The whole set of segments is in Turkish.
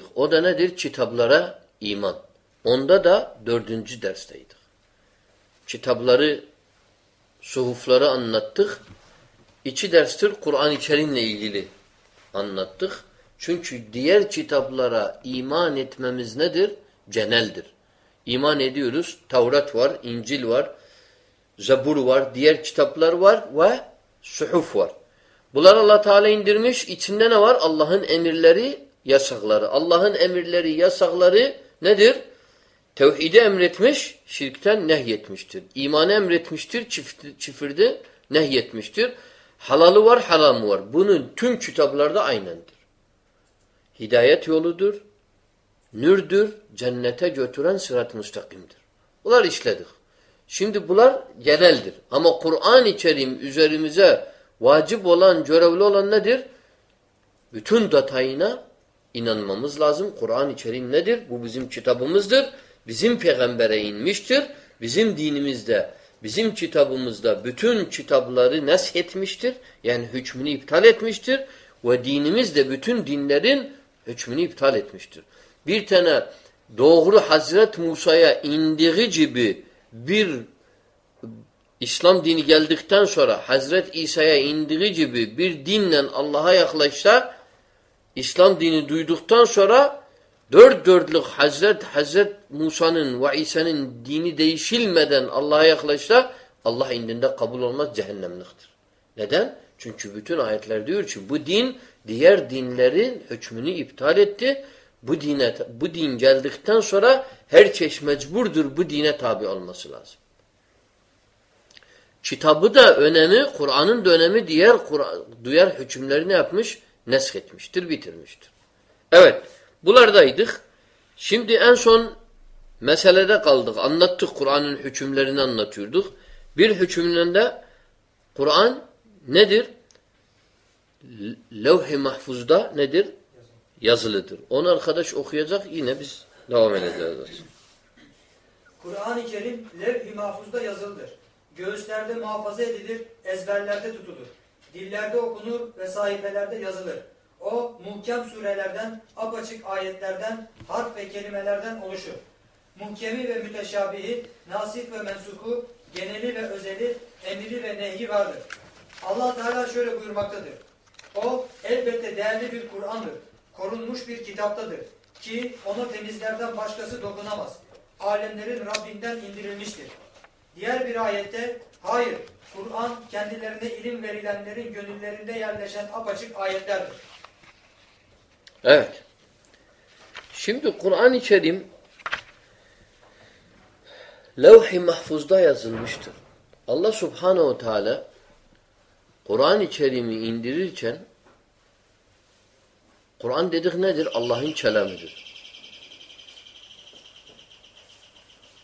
dedik. O da nedir? Kitaplara iman. Onda da dördüncü dersteydik. Kitapları, suhufları anlattık. İki derstir Kur'an-ı Kerim'le ilgili anlattık. Çünkü diğer kitaplara iman etmemiz nedir? Ceneldir. İman ediyoruz. Tavrat var, İncil var, Zebur var, diğer kitaplar var ve suhuf var. Bunlar Allah Teala indirmiş. İçinde ne var? Allah'ın emirleri, yasakları. Allah'ın emirleri, yasakları nedir? Tevhidi emretmiş, şirkten nehyetmiştir. İmanı emretmiştir, çift, çifirde nehyetmiştir. Halalı var, haramı var. Bunun tüm kitaplarda aynendir. Hidayet yoludur, nürdür, cennete götüren sırat-ı müstakimdir. Bunlar işledik. Şimdi bunlar geneldir. Ama Kur'an-ı Kerim üzerimize vacip olan, görevli olan nedir? Bütün detayına inanmamız lazım. Kur'an-ı Kerim nedir? Bu bizim kitabımızdır. Bizim peygambere inmiştir. Bizim dinimizde, bizim kitabımızda bütün kitapları nesh etmiştir. Yani hükmünü iptal etmiştir. Ve dinimiz de bütün dinlerin hükmünü iptal etmiştir. Bir tane doğru Hazret Musa'ya indiği gibi bir İslam dini geldikten sonra Hazret İsa'ya indiği gibi bir dinle Allah'a yaklaşsa İslam dini duyduktan sonra dört dörtlük Hazret Hazret Musa'nın ve İsa'nın dini değişilmeden Allah'a yaklaşsa Allah indinde kabul olmaz cehennemliktir. Neden? Çünkü bütün ayetler diyor ki bu din diğer dinlerin hükmünü iptal etti. Bu dine bu din geldikten sonra herkes mecburdur bu dine tabi olması lazım. Kitabı da önemi, Kur'an'ın da önemi diğer diğer hükümleri ne yapmış? Nesk etmiştir, bitirmiştir. Evet, bulardaydık. Şimdi en son meselede kaldık. Anlattık Kur'an'ın hükümlerini anlatıyorduk. Bir hükümlerinde Kur'an nedir? Levh-i mahfuzda nedir? Yazılıdır. Onu arkadaş okuyacak yine biz devam edeceğiz. Kur'an-ı Kerim levh-i mahfuzda yazılıdır. Göğüslerde muhafaza edilir, ezberlerde tutulur. Dillerde okunur ve sahifelerde yazılır. O muhkem surelerden, apaçık ayetlerden, harf ve kelimelerden oluşur. Muhkemi ve müteşabihi, nasih ve mensuku, geneli ve özeli, emri ve nehi vardır. Allah Teala şöyle buyurmaktadır. O elbette değerli bir Kur'an'dır. Korunmuş bir kitaptadır. Ki onu temizlerden başkası dokunamaz. Alemlerin Rabbinden indirilmiştir. Diğer bir ayette hayır Kur'an kendilerine ilim verilenlerin gönüllerinde yerleşen apaçık ayetlerdir. Evet. Şimdi Kur'an-ı Kerim levh-i mahfuzda yazılmıştır. Allah subhanehu teala Kur'an-ı Kerim'i indirirken Kur'an dedik nedir? Allah'ın kelamıdır.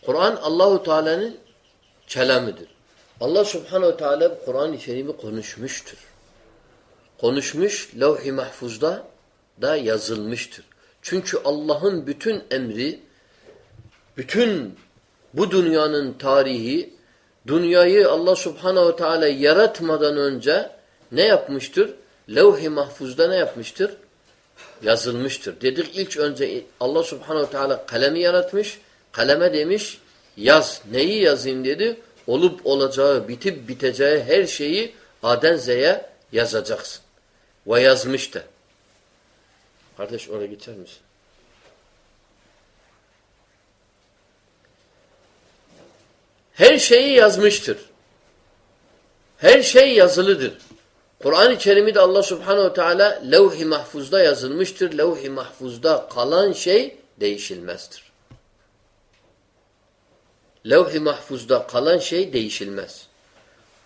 Kur'an Allahu Teala'nın kelamıdır. Allah Subhanahu Teala Kur'an-ı Kerim'i konuşmuştur. Konuşmuş levh-i mahfuzda da yazılmıştır. Çünkü Allah'ın bütün emri, bütün bu dünyanın tarihi, dünyayı Allah Subhanahu Teala yaratmadan önce ne yapmıştır? Levh-i mahfuzda ne yapmıştır? Yazılmıştır. Dedik ilk önce Allah Subhanahu Teala kalemi yaratmış, kaleme demiş Yaz. Neyi yazayım dedi? Olup olacağı, bitip biteceği her şeyi Aden Z'ye yazacaksın. Ve yazmış da. Kardeş oraya geçer misin? Her şeyi yazmıştır. Her şey yazılıdır. Kur'an-ı Kerim'de Allah Subhanahu Teala levh-i mahfuzda yazılmıştır. Levh-i mahfuzda kalan şey değişilmezdir. Levh-i mahfuzda kalan şey değişilmez.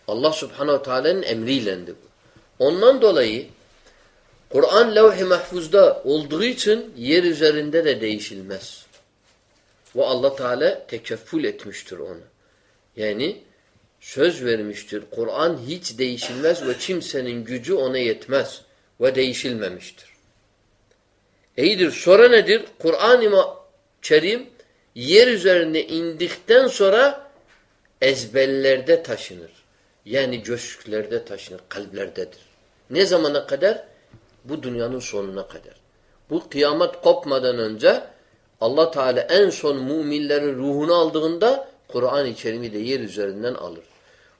Allah subhanehu teala'nın emriylendi bu. Ondan dolayı Kur'an levh-i mahfuzda olduğu için yer üzerinde de değişilmez. Ve Allah Teala tekeffül etmiştir onu. Yani söz vermiştir. Kur'an hiç değişilmez ve kimsenin gücü ona yetmez ve değişilmemiştir. İyidir. Sonra nedir? Kur'an-ı Kerim yer üzerine indikten sonra ezberlerde taşınır. Yani göçlerde taşınır, kalplerdedir. Ne zamana kadar? Bu dünyanın sonuna kadar. Bu kıyamet kopmadan önce Allah Teala en son müminlerin ruhunu aldığında Kur'an-ı Kerim'i de yer üzerinden alır.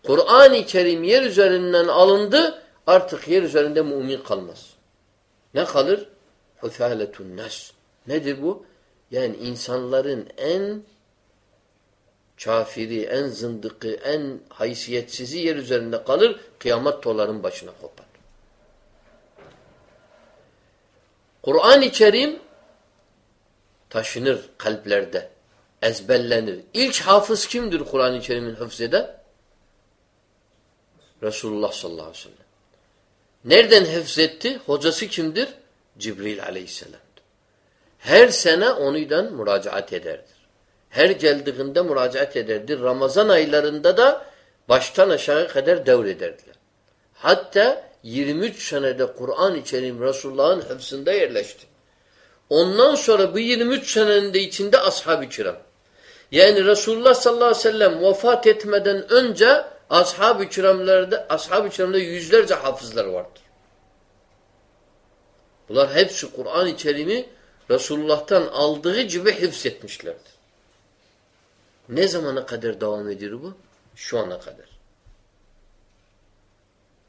Kur'an-ı Kerim yer üzerinden alındı artık yer üzerinde mümin kalmaz. Ne kalır? Hufâletun nas. Nedir bu? Yani insanların en kafiri, en zındıkı, en haysiyetsizi yer üzerinde kalır, kıyamet toların başına kopar. Kur'an-ı Kerim taşınır kalplerde, ezberlenir. İlk hafız kimdir Kur'an-ı Kerim'in hıfzede? Resulullah sallallahu aleyhi ve sellem. Nereden hıfzetti? Hocası kimdir? Cibril aleyhisselam'dır. Her sene onuydan müracaat ederdir. Her geldiğinde müracaat ederdi. Ramazan aylarında da baştan aşağı kadar devrederdiler. Hatta 23 senede Kur'an-ı Kerim Resulullah'ın hıfzında yerleşti. Ondan sonra bu 23 senenin de içinde ashab-ı kiram. Yani Resulullah sallallahu aleyhi ve sellem vefat etmeden önce ashab-ı kiramlarda, ashab-ı kiramda yüzlerce hafızlar vardır. Bunlar hepsi Kur'an-ı Kerim'i Resulullah'tan aldığı gibi hifzetmişlerdir. Ne zamana kadar devam ediyor bu? Şu ana kadar.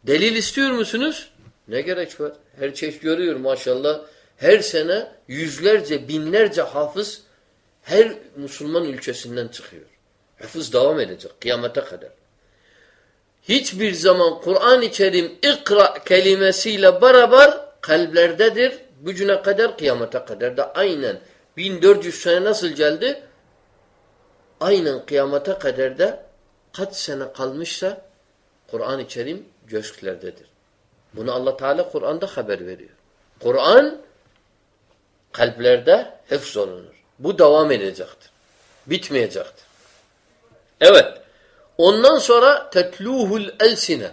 Delil istiyor musunuz? Ne gerek var? Her çeşit görüyor maşallah. Her sene yüzlerce, binlerce hafız her Müslüman ülkesinden çıkıyor. Hafız devam edecek kıyamete kadar. Hiçbir zaman Kur'an-ı Kerim ikra kelimesiyle beraber kalplerdedir. Gücüne kadar kıyamete kadar da aynen 1400 sene nasıl geldi? Aynen kıyamete kadar da kaç sene kalmışsa Kur'an-ı Kerim göğüslerdedir. Bunu Allah Teala Kur'an'da haber veriyor. Kur'an kalplerde hıfz olunur. Bu devam edecektir. Bitmeyecektir. Evet. Ondan sonra tetluhul elsine.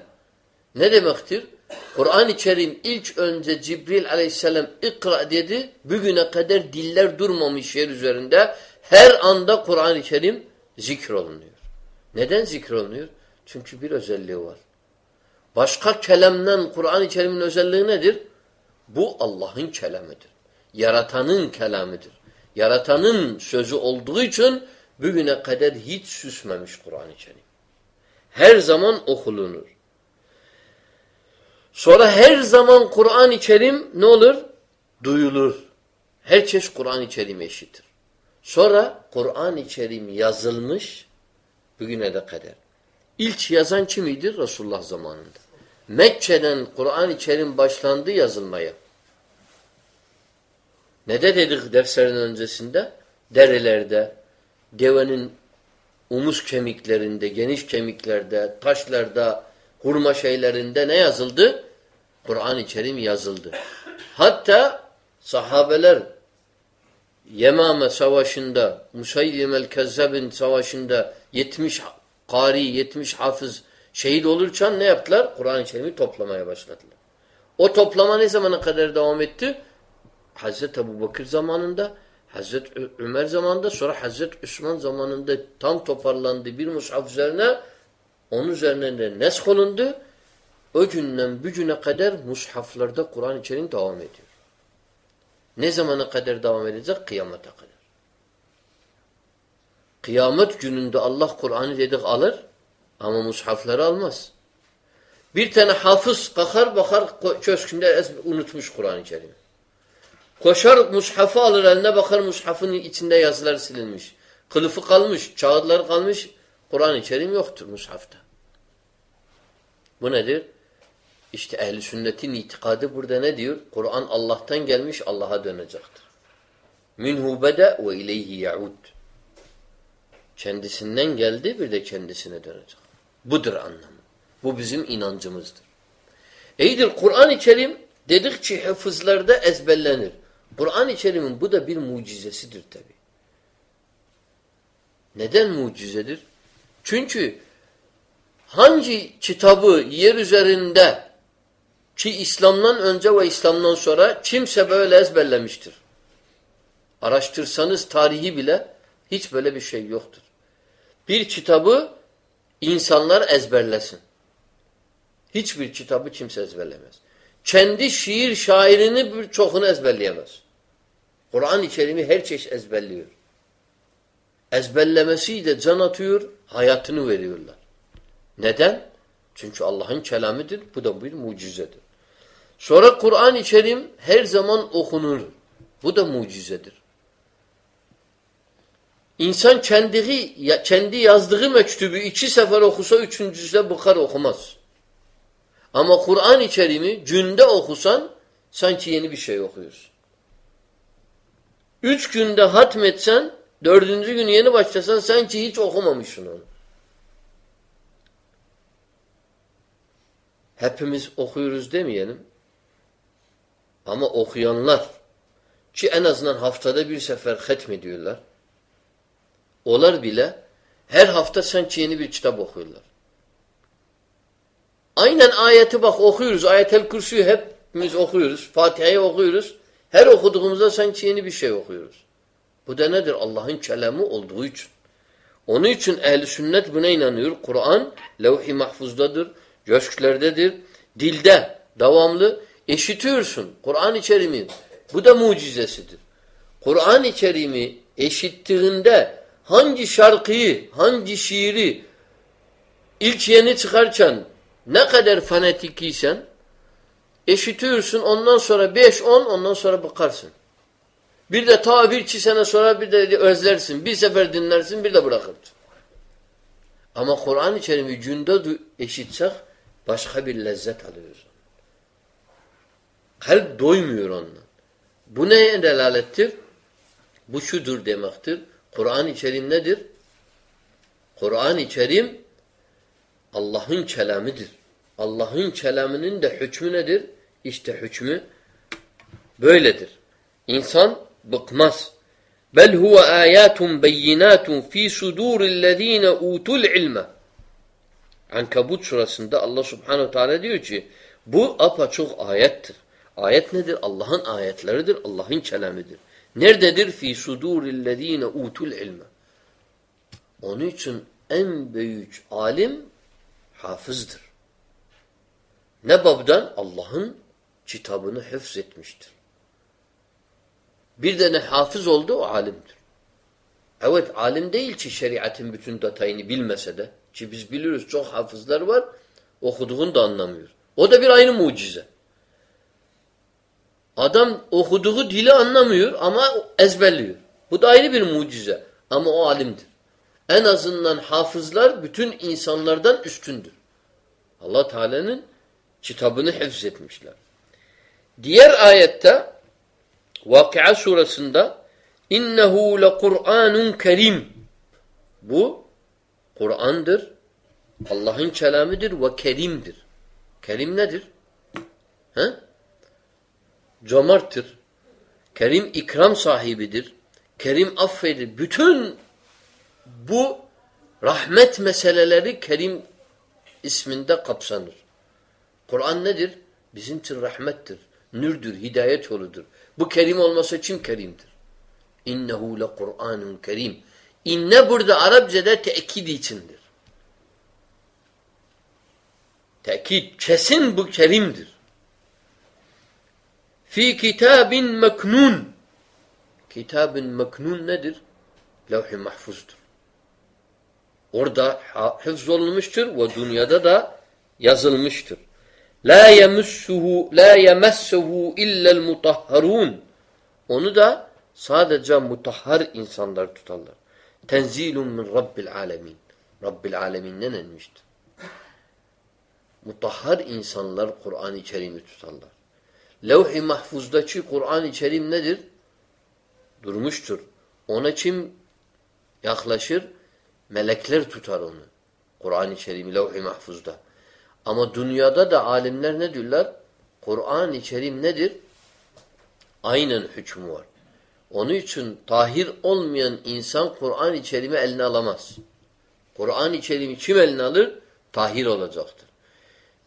Ne demektir? Kur'an-ı Kerim ilk önce Cibril aleyhisselam ikra dedi. Bugüne kadar diller durmamış yer üzerinde. Her anda Kur'an-ı Kerim zikrolunuyor. Neden zikrolunuyor? Çünkü bir özelliği var. Başka kelamdan Kur'an-ı Kerim'in özelliği nedir? Bu Allah'ın kelamıdır. Yaratanın kelamıdır. Yaratanın sözü olduğu için bugüne kadar hiç süsmemiş Kur'an-ı Kerim. Her zaman okulunur. Sonra her zaman Kur'an-ı Kerim ne olur? Duyulur. Her çeşit Kur'an-ı Kerim eşittir. Sonra Kur'an-ı Kerim yazılmış bugüne de kadar. İlk yazan kimiydi? Resulullah zamanında. Mekke'den Kur'an-ı Kerim başlandı yazılmaya. Ne de dedik derslerin öncesinde? Derelerde, devenin omuz kemiklerinde, geniş kemiklerde, taşlarda, hurma şeylerinde ne yazıldı? Kur'an-ı Kerim yazıldı. Hatta sahabeler Yemame savaşında, Musayyim el-Kezzab'in savaşında 70 kari, 70 hafız şehit olurken ne yaptılar? Kur'an-ı Kerim'i toplamaya başladılar. O toplama ne zamana kadar devam etti? Hazreti Ebu Bakır zamanında, Hazreti Ömer zamanında, sonra Hazreti Osman zamanında tam toparlandı bir mushaf üzerine, onun üzerine de nesk olundu. O günden bu güne kadar mushaflarda Kur'an-ı Kerim devam ediyor. Ne zamana kadar devam edecek? Kıyamete kadar. Kıyamet gününde Allah Kur'an'ı dedik alır ama mushafları almaz. Bir tane hafız kalkar bakar köşkünde unutmuş Kur'an-ı Kerim'i. Koşar mushafı alır eline bakar mushafın içinde yazılar silinmiş. Kılıfı kalmış, çağıtları kalmış. Kur'an-ı Kerim yoktur mushafta. Bu nedir? İşte ehli sünnetin itikadı burada ne diyor? Kur'an Allah'tan gelmiş, Allah'a dönecektir. Minhu bede ve ileyhi yaud. Kendisinden geldi bir de kendisine dönecek. Budur anlamı. Bu bizim inancımızdır. İyidir Kur'an-ı Kerim dedikçe hafızlarda ezberlenir. Kur'an-ı Kerim'in bu da bir mucizesidir tabi. Neden mucizedir? Çünkü hangi kitabı yer üzerinde ki İslam'dan önce ve İslam'dan sonra kimse böyle ezberlemiştir. Araştırsanız tarihi bile hiç böyle bir şey yoktur. Bir kitabı insanlar ezberlesin. Hiçbir kitabı kimse ezberlemez. Kendi şiir şairini birçokunu ezberleyemez. Kur'an-ı Kerim'i her çeşit ezberliyor. Ezberlemesi de can atıyor, hayatını veriyorlar. Neden? Çünkü Allah'ın kelamıdır. Bu da bir mucizedir. Sonra Kur'an-ı Kerim her zaman okunur. Bu da mucizedir. İnsan kendi, kendi yazdığı mektubu iki sefer okusa üçüncüsüde bıkar okumaz. Ama Kur'an-ı Kerim'i günde okusan sanki yeni bir şey okuyorsun. Üç günde hatmetsen dördüncü gün yeni başlasan sanki hiç okumamışsın onu. Hepimiz okuyoruz demeyelim. Ama okuyanlar ki en azından haftada bir sefer hatmediyorlar. Onlar bile her hafta sanki yeni bir kitap okuyorlar. Aynen ayeti bak okuyoruz. Ayetel Kürsü'yü hepimiz okuyoruz. Fatiha'yı okuyoruz. Her okuduğumuzda sanki yeni bir şey okuyoruz. Bu da nedir? Allah'ın kelamı olduğu için. Onun için ehl sünnet buna inanıyor. Kur'an levh-i mahfuzdadır, köşklerdedir, dilde, devamlı eşitiyorsun. Kur'an-ı. Bu da mucizesidir. Kur'an-ı eşittiğinde hangi şarkıyı, hangi şiiri ilk yeni çıkarken ne kadar fanatikiysen eşitiyorsun ondan sonra beş on ondan sonra bakarsın. Bir de ta bir iki sene sonra bir de özlersin. Bir sefer dinlersin bir de bırakırsın. Ama Kur'an-ı Kerim'i günde eşitsek başka bir lezzet alıyoruz. Kalp doymuyor ondan. Bu neye delalettir? Bu şudur demektir. Kur'an-ı Kerim nedir? Kur'an-ı Kerim Allah'ın kelamıdır. Allah'ın kelamının da hükmü nedir? İşte hükmü böyledir. İnsan bıkmaz. Bel huve ayatun beyinatun fi sudurillezine utul ilme. Ankabut surasında Allah subhanehu teala diyor ki bu apaçok ayettir. Ayet nedir? Allah'ın ayetleridir. Allah'ın kelamıdır. Nerededir? Fi sudurillezine utul ilme. Onun için en büyük alim hafızdır. Ne babdan? Allah'ın kitabını hıfz etmiştir. Bir de ne hafız oldu o alimdir. Evet alim değil ki şeriatın bütün detayını bilmese de ki biz biliyoruz çok hafızlar var okuduğunu da anlamıyor. O da bir aynı mucize. Adam okuduğu dili anlamıyor ama ezberliyor. Bu da ayrı bir mucize. Ama o alimdir. En azından hafızlar bütün insanlardan üstündür. Allah Teala'nın kitabını etmişler. Diğer ayette Vakıa surasında innehu le Kur'anun kerim bu Kur'an'dır. Allah'ın kelamıdır ve kerimdir. Kerim nedir? He? Cömerttir. Kerim ikram sahibidir. Kerim affedir. Bütün bu rahmet meseleleri Kerim isminde kapsanır. Kur'an nedir? Bizim için rahmettir. Nürdür, hidayet yoludur. Bu kerim olmasa kim kerimdir? İnnehu le Kur'anun kerim. İnne burada Arapçada tekid içindir. Tekid, kesin bu kerimdir. Fi kitabin meknun. Kitabın meknun nedir? Levh-i mahfuzdur. Orada hıfz olmuştur ve dünyada da yazılmıştır. La yemussuhu la yemessuhu illa'l mutahharun. Onu da sadece mutahhar insanlar tutarlar. Tenzilun min Rabbil alemin. Rabbil aleminden inmiştir. Mutahhar insanlar Kur'an-ı Kerim'i tutarlar. Levh-i mahfuzdaki Kur'an-ı Kerim nedir? Durmuştur. Ona kim yaklaşır? Melekler tutar onu. Kur'an-ı Kerim levh-i mahfuzda. Ama dünyada da alimler ne diyorlar? Kur'an-ı Kerim nedir? Aynen hükmü var. Onun için tahir olmayan insan Kur'an-ı Kerim'i eline alamaz. Kur'an-ı Kerim'i kim eline alır? Tahir olacaktır.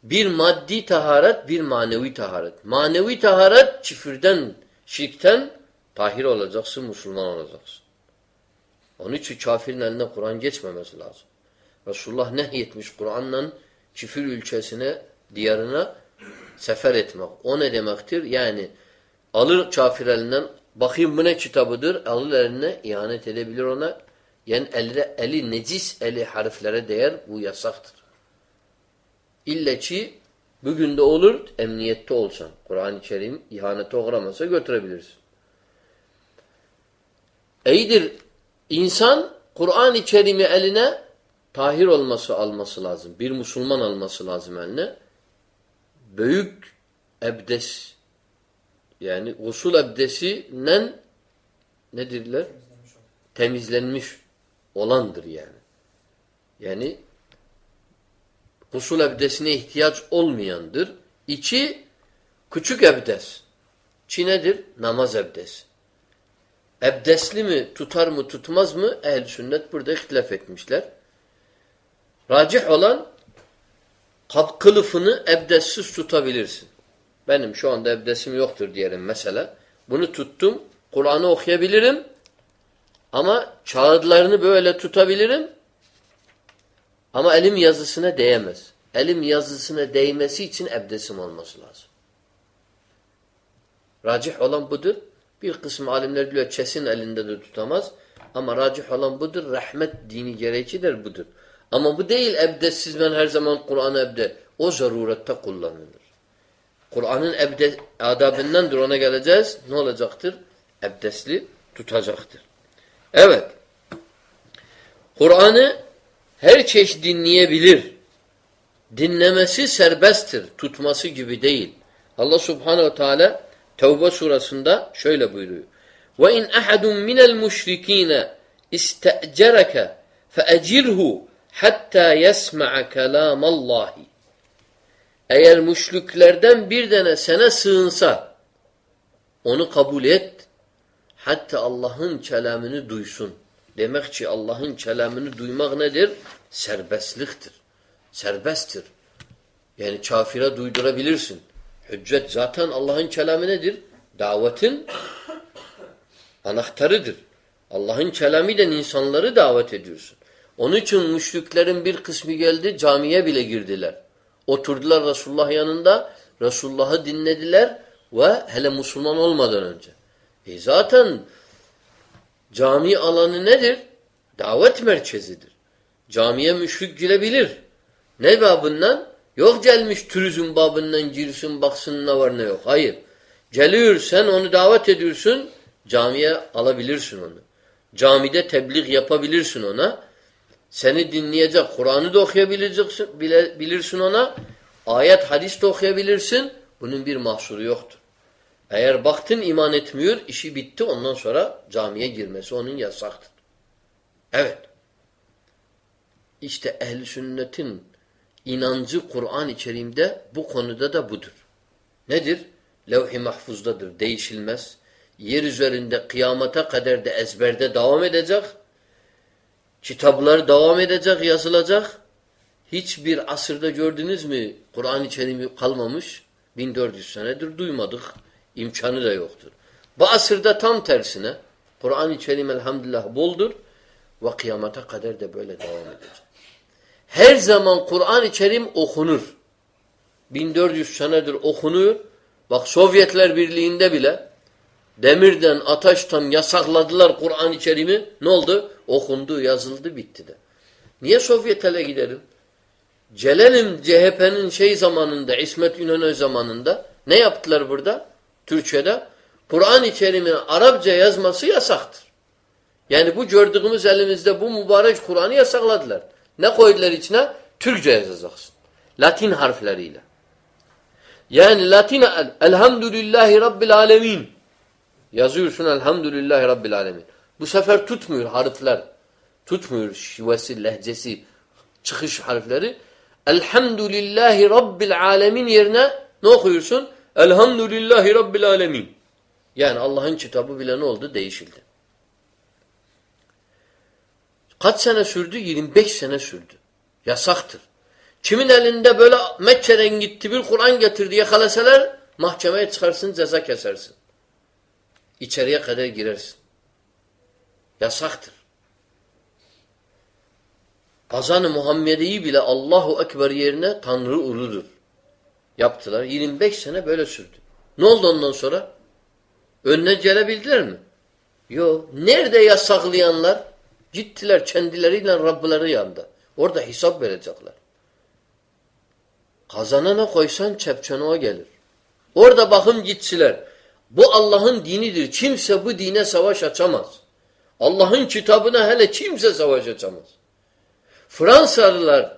Bir maddi taharet, bir manevi taharet. Manevi taharet çifirden, şirkten tahir olacaksın, Müslüman olacaksın. Onun için kafirin eline Kur'an geçmemesi lazım. Resulullah nehyetmiş Kur'an'la çifir ülkesine, diyarına sefer etmek. O ne demektir? Yani alır kafir elinden bakayım bu ne kitabıdır. Alır eline ihanet edebilir ona. Yani eli, eli necis eli harflere değer. Bu yasaktır. İlle ki bugün de olur emniyette olsan. Kur'an-ı Kerim ihanete uğramasa götürebilirsin. İyidir. İnsan Kur'an-ı Kerim'i eline tahir olması alması lazım. Bir Müslüman alması lazım eline. Büyük ebdes yani usul ebdesinden nedirler? Temizlenmiş olandır yani. Yani usul ebdesine ihtiyaç olmayandır. İçi küçük ebdes. Çi nedir? Namaz ebdesi. Ebdesli mi tutar mı tutmaz mı? Ehl-i sünnet burada ihtilaf etmişler. Racih olan kılıfını ebdessiz tutabilirsin. Benim şu anda ebdesim yoktur diyelim mesela. Bunu tuttum. Kur'an'ı okuyabilirim. Ama kağıtlarını böyle tutabilirim. Ama elim yazısına değemez. Elim yazısına değmesi için ebdesim olması lazım. Racih olan budur. Bir kısım alimler diyor kesin elinde de tutamaz. Ama racih olan budur. Rahmet dini gerekidir budur. Ama bu değil ebdessiz ben her zaman Kur'an'ı ebde. O zarurette kullanılır. Kur'an'ın ebde adabındandır ona geleceğiz. Ne olacaktır? Ebdesli tutacaktır. Evet. Kur'an'ı her çeşit dinleyebilir. Dinlemesi serbesttir. Tutması gibi değil. Allah subhanehu teala Tevbe surasında şöyle buyuruyor. İn ahadun minel müşrikine iste'cereke feecirhu hatta yesma'a kelamallahi. Eğer müşriklerden bir tane sana sığınsa onu kabul et hatta Allah'ın kelamını duysun. Demek ki Allah'ın kelamını duymak nedir? Serbestliktir. Serbesttir. Yani kafire duydurabilirsin. Hüccet zaten Allah'ın kelamı nedir? Davetin anahtarıdır. Allah'ın kelamıyla insanları davet ediyorsun. Onun için müşriklerin bir kısmı geldi camiye bile girdiler. Oturdular Resulullah yanında. Resulullah'ı dinlediler ve hele Müslüman olmadan önce. E zaten cami alanı nedir? Davet merkezidir. Camiye müşrik girebilir. Ne babından? Yok gelmiş turizm babından girsin baksın ne var ne yok. Hayır. Geliyor sen onu davet ediyorsun camiye alabilirsin onu. Camide tebliğ yapabilirsin ona. Seni dinleyecek. Kur'an'ı da okuyabileceksin bile, bilirsin ona. Ayet hadis de okuyabilirsin. Bunun bir mahsuru yoktur. Eğer baktın iman etmiyor, işi bitti ondan sonra camiye girmesi onun yasaktır. Evet. İşte ehli sünnetin inancı Kur'an-ı Kerim'de bu konuda da budur. Nedir? Levh-i mahfuzdadır, değişilmez. Yer üzerinde kıyamata kadar da ezberde devam edecek. Kitaplar devam edecek, yazılacak. Hiçbir asırda gördünüz mü Kur'an-ı Kerim kalmamış? 1400 senedir duymadık. İmkanı da yoktur. Bu asırda tam tersine Kur'an-ı Kerim elhamdülillah boldur ve kıyamata kadar da böyle devam edecek. Her zaman Kur'an-ı Kerim okunur. 1400 senedir okunuyor. Bak Sovyetler Birliği'nde bile demirden, ataştan yasakladılar Kur'an-ı Kerim'i. Ne oldu? Okundu, yazıldı, bitti de. Niye Sovyet'e gidelim? Celal'in CHP'nin şey zamanında, İsmet İnönü zamanında ne yaptılar burada? Türkçe'de. Kur'an-ı Kerim'in Arapça yazması yasaktır. Yani bu gördüğümüz elimizde bu mübarek Kur'an'ı yasakladılar. Ne koydular içine? Türkçe yazacaksın. Latin harfleriyle. Yani Latin Elhamdülillahi Rabbil Alemin. Yazıyorsun Elhamdülillahi Rabbil Alemin. Bu sefer tutmuyor harfler. Tutmuyor şivesi, lehcesi, çıkış harfleri. Elhamdülillahi Rabbil Alemin yerine ne okuyorsun? Elhamdülillahi Rabbil Alemin. Yani Allah'ın kitabı bile ne oldu? Değişildi. Kaç sene sürdü? 25 sene sürdü. Yasaktır. Kimin elinde böyle Mekke'den gitti bir Kur'an getirdi yakalasalar mahkemeye çıkarsın ceza kesersin. İçeriye kadar girersin. Yasaktır. Azan-ı Muhammedi'yi bile Allahu Ekber yerine Tanrı uludur. Yaptılar. 25 sene böyle sürdü. Ne oldu ondan sonra? Önüne gelebildiler mi? Yok. Nerede yasaklayanlar? Gittiler kendileriyle Rabbileri yanında. Orada hesap verecekler. Kazanana koysan çepçanoğa gelir. Orada bakım gittiler. Bu Allah'ın dinidir. Kimse bu dine savaş açamaz. Allah'ın kitabına hele kimse savaş açamaz. Fransalılar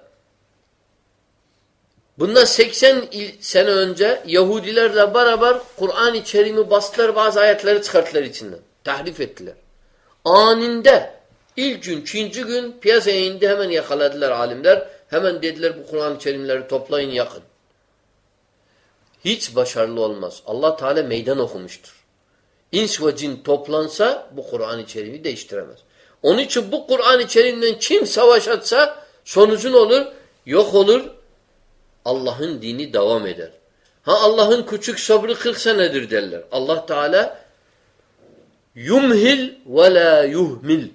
bundan 80 sene önce Yahudilerle beraber Kur'an-ı Kerim'i bastılar bazı ayetleri çıkarttılar içinden. Tahrif ettiler. Aninde ilk gün, ikinci gün piyasaya indi hemen yakaladılar alimler. Hemen dediler bu Kur'an-ı Kerimleri toplayın yakın. Hiç başarılı olmaz. Allah Teala meydan okumuştur. İns ve cin toplansa bu Kur'an-ı Kerim'i değiştiremez. Onun için bu Kur'an-ı kim savaş atsa sonucun olur, yok olur. Allah'ın dini devam eder. Ha Allah'ın küçük sabrı 40 senedir derler. Allah Teala yumhil ve la yuhmil.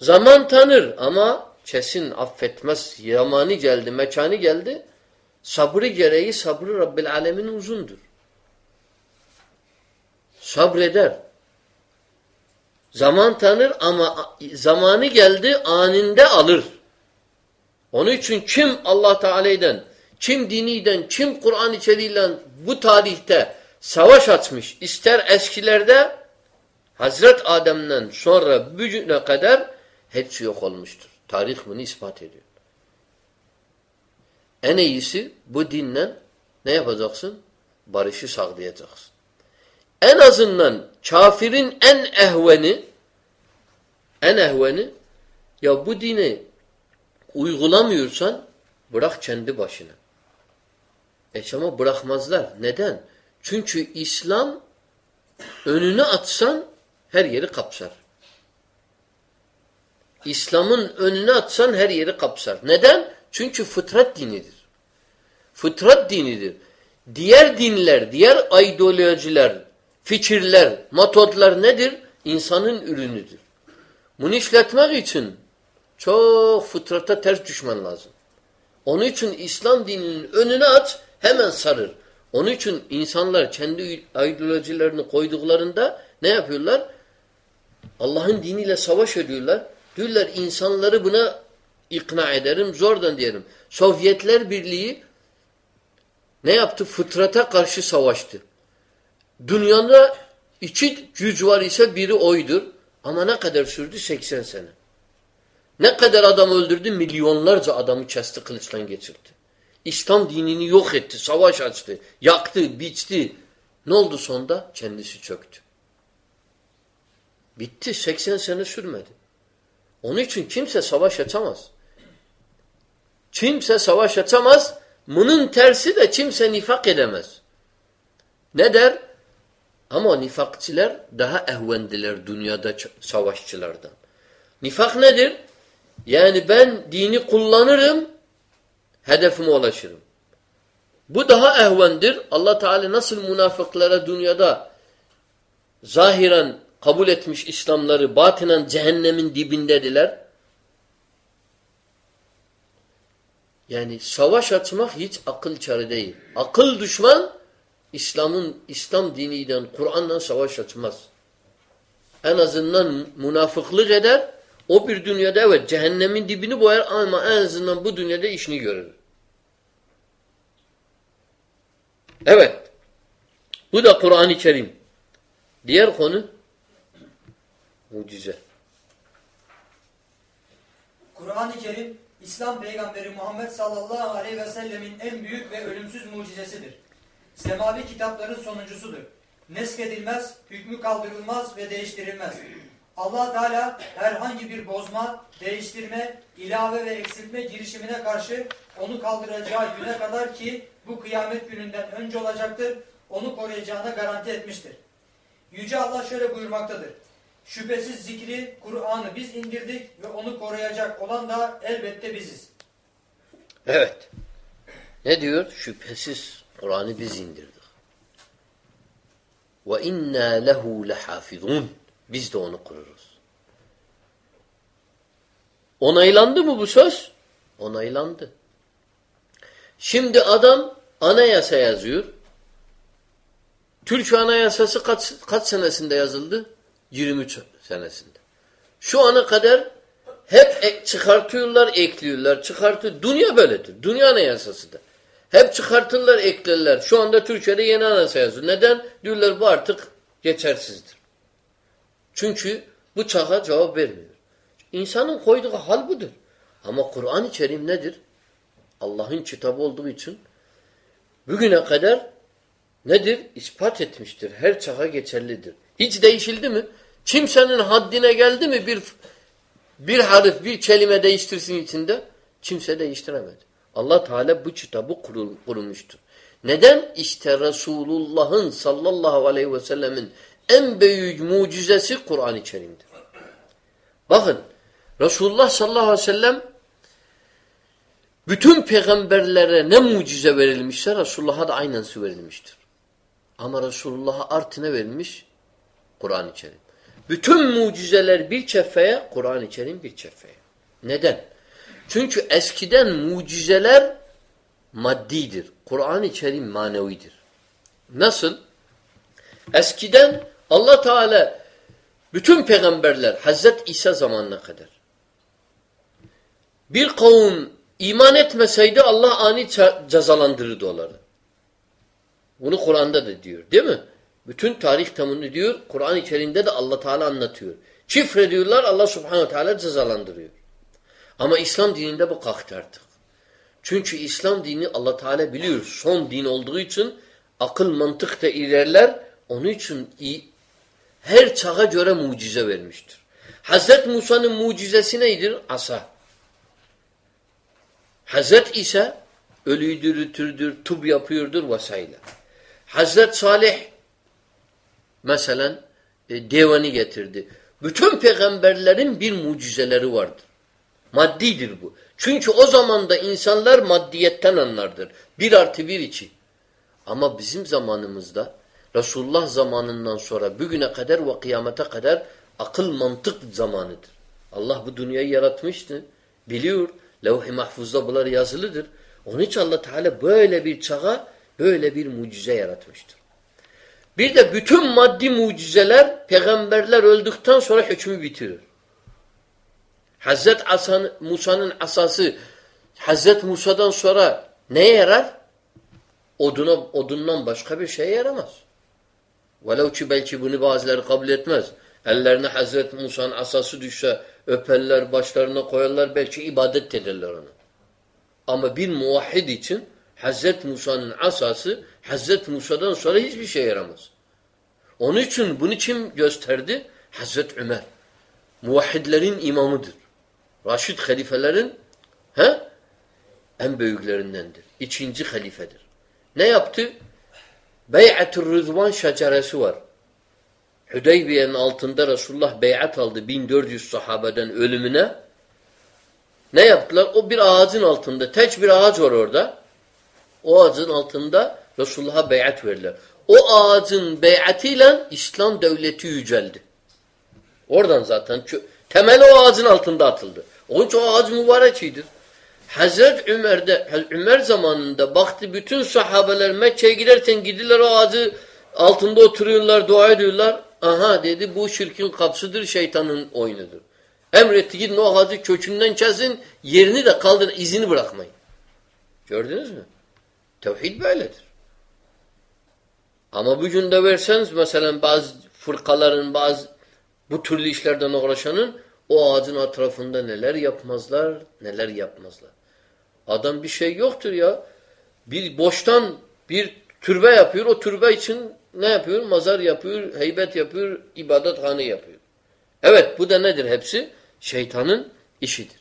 Zaman tanır ama kesin affetmez. Yamanı geldi, mekanı geldi. Sabrı gereği sabrı Rabbil Alemin uzundur. Sabreder. Zaman tanır ama zamanı geldi aninde alır. Onun için kim Allah Teala'dan, kim diniden, kim Kur'an içeriğiyle bu tarihte savaş açmış, ister eskilerde Hazret Adem'den sonra bugüne kadar hepsi yok olmuştur. Tarih bunu ispat ediyor. En iyisi bu dinle ne yapacaksın? Barışı sağlayacaksın. En azından kafirin en ehveni en ehveni ya bu dini uygulamıyorsan bırak kendi başına. E ama bırakmazlar. Neden? Çünkü İslam önünü atsan her yeri kapsar. İslam'ın önünü atsan her yeri kapsar. Neden? Çünkü fıtrat dinidir. Fıtrat dinidir. Diğer dinler, diğer ideolojiler, fikirler, metodlar nedir? İnsanın ürünüdür. Bunu işletmek için çok fıtrata ters düşman lazım. Onun için İslam dininin önüne at, hemen sarır. Onun için insanlar kendi ideolojilerini koyduklarında ne yapıyorlar? Allah'ın diniyle savaş ediyorlar. Diyorlar insanları buna ikna ederim, zordan diyelim. Sovyetler Birliği ne yaptı? Fıtrata karşı savaştı. Dünyada iki güç var ise biri oydur. Ama ne kadar sürdü? 80 sene. Ne kadar adam öldürdü? Milyonlarca adamı kesti kılıçtan geçirdi. İslam dinini yok etti, savaş açtı, yaktı, biçti. Ne oldu sonda? Kendisi çöktü. Bitti. 80 sene sürmedi. Onun için kimse savaş açamaz. Kimse savaş açamaz. Bunun tersi de kimse nifak edemez. Ne der? Ama nifakçiler daha ehvendiler dünyada savaşçılardan. Nifak nedir? Yani ben dini kullanırım, hedefime ulaşırım. Bu daha ehvendir. Allah Teala nasıl münafıklara dünyada zahiren kabul etmiş İslamları batinen cehennemin dibindediler. Yani savaş açmak hiç akıl çare değil. Akıl düşman İslam'ın İslam diniyle, Kur'an'la savaş açmaz. En azından münafıklık eder. O bir dünyada evet cehennemin dibini boyar ama en azından bu dünyada işini görür. Evet. Bu da Kur'an-ı Kerim. Diğer konu mucize. Kur'an-ı Kerim İslam peygamberi Muhammed sallallahu aleyhi ve sellemin en büyük ve ölümsüz mucizesidir. Semavi kitapların sonuncusudur. Neskedilmez, hükmü kaldırılmaz ve değiştirilmez. allah Teala herhangi bir bozma, değiştirme, ilave ve eksiltme girişimine karşı onu kaldıracağı güne kadar ki bu kıyamet gününden önce olacaktır, onu koruyacağına garanti etmiştir. Yüce Allah şöyle buyurmaktadır. Şüphesiz zikri, Kur'an'ı biz indirdik ve onu koruyacak olan da elbette biziz. Evet. Ne diyor? Şüphesiz Kur'an'ı biz indirdik. Ve inna lehu lehafizun. Biz de onu kururuz. Onaylandı mı bu söz? Onaylandı. Şimdi adam anayasa yazıyor. Türk Anayasası kaç, kaç senesinde yazıldı? 23 senesinde. Şu ana kadar hep ek, çıkartıyorlar, ekliyorlar, çıkartıyor. Dünya böyledir. Dünya anayasasıdır. Hep çıkartırlar, eklerler. Şu anda Türkiye'de yeni anayasa yazıyor. Neden? Diyorlar bu artık geçersizdir. Çünkü bu çağa cevap vermiyor. İnsanın koyduğu hal budur. Ama Kur'an-ı Kerim nedir? Allah'ın kitabı olduğu için bugüne kadar nedir? İspat etmiştir. Her çağa geçerlidir. Hiç değişildi mi? Kimsenin haddine geldi mi bir bir harf, bir kelime değiştirsin içinde? Kimse değiştiremedi. Allah Teala bu kitabı kurul, kurmuştur. Neden? İşte Resulullah'ın sallallahu aleyhi ve sellemin en büyük mucizesi Kur'an-ı Kerim'dir. Bakın Resulullah sallallahu aleyhi ve sellem bütün peygamberlere ne mucize verilmişse Resulullah'a da aynısı verilmiştir. Ama Resulullah'a artı ne verilmiş? Kur'an-ı Kerim. Bütün mucizeler bir kefeye, Kur'an-ı Kerim bir kefeye. Neden? Çünkü eskiden mucizeler maddidir. Kur'an-ı Kerim manevidir. Nasıl? Eskiden Allah Teala bütün peygamberler Hazret İsa zamanına kadar bir kavim iman etmeseydi Allah ani cezalandırırdı onları. Bunu Kur'an'da da diyor değil mi? Bütün tarih tamını diyor. Kur'an-ı Kerim'de de Allah Teala anlatıyor. Çifre diyorlar Allah Subhanahu Teala cezalandırıyor. Ama İslam dininde bu kalktı artık. Çünkü İslam dini Allah Teala biliyor. Son din olduğu için akıl mantık da ilerler. Onun için iyi, her çağa göre mucize vermiştir. Hazret Musa'nın mucizesi neydir? Asa. Hazret ise ölüydür, türdür, tub yapıyordur vesaire. Hazret Salih mesela e, devani getirdi. Bütün peygamberlerin bir mucizeleri vardır. Maddidir bu. Çünkü o zaman da insanlar maddiyetten anlardır. Bir artı bir içi. Ama bizim zamanımızda Resulullah zamanından sonra bugüne kadar ve kıyamete kadar akıl mantık zamanıdır. Allah bu dünyayı yaratmıştı. Biliyor. Levh-i mahfuzda bunlar yazılıdır. Onun için Allah Teala böyle bir çağa böyle bir mucize yaratmıştır. Bir de bütün maddi mucizeler peygamberler öldükten sonra hükmü bitirir. Hazret Musa'nın asası Hazret Musa'dan sonra neye yarar? Oduna, odundan başka bir şeye yaramaz. Velev ki belki bunu bazıları kabul etmez. Ellerine Hazret Musa'nın asası düşse öperler, başlarına koyarlar, belki ibadet ederler ona. Ama bir muvahhid için Hazret Musa'nın asası Hazret Musa'dan sonra hiçbir şey yaramaz. Onun için bunu kim gösterdi? Hazret Ömer. Muvahhidlerin imamıdır. Raşid halifelerin he? en büyüklerindendir. İkinci halifedir. Ne yaptı? Bey'at-ı Rızvan şeceresi var. Hüdeybiye'nin altında Resulullah beyat aldı 1400 sahabeden ölümüne. Ne yaptılar? O bir ağacın altında. Tek bir ağaç var orada. O ağacın altında Resulullah'a beyat verdiler. O ağacın beyatiyle İslam devleti yüceldi. Oradan zaten temel o ağacın altında atıldı. Onun için o ağaç mübarekidir. Hazret Ömer'de, Ömer zamanında baktı bütün sahabeler Mekke'ye giderken gidiler o ağacı altında oturuyorlar, dua ediyorlar. Aha dedi bu şirkin kapsıdır, şeytanın oyunudur. Emretti gidin o ağacı kökünden kesin, yerini de kaldırın, izini bırakmayın. Gördünüz mü? Tevhid böyledir. Ama bugün de verseniz mesela bazı fırkaların, bazı bu türlü işlerden uğraşanın o ağacın etrafında neler yapmazlar, neler yapmazlar. Adam bir şey yoktur ya. Bir boştan bir türbe yapıyor. O türbe için ne yapıyor? Mazar yapıyor, heybet yapıyor, ibadethane yapıyor. Evet bu da nedir hepsi? Şeytanın işidir.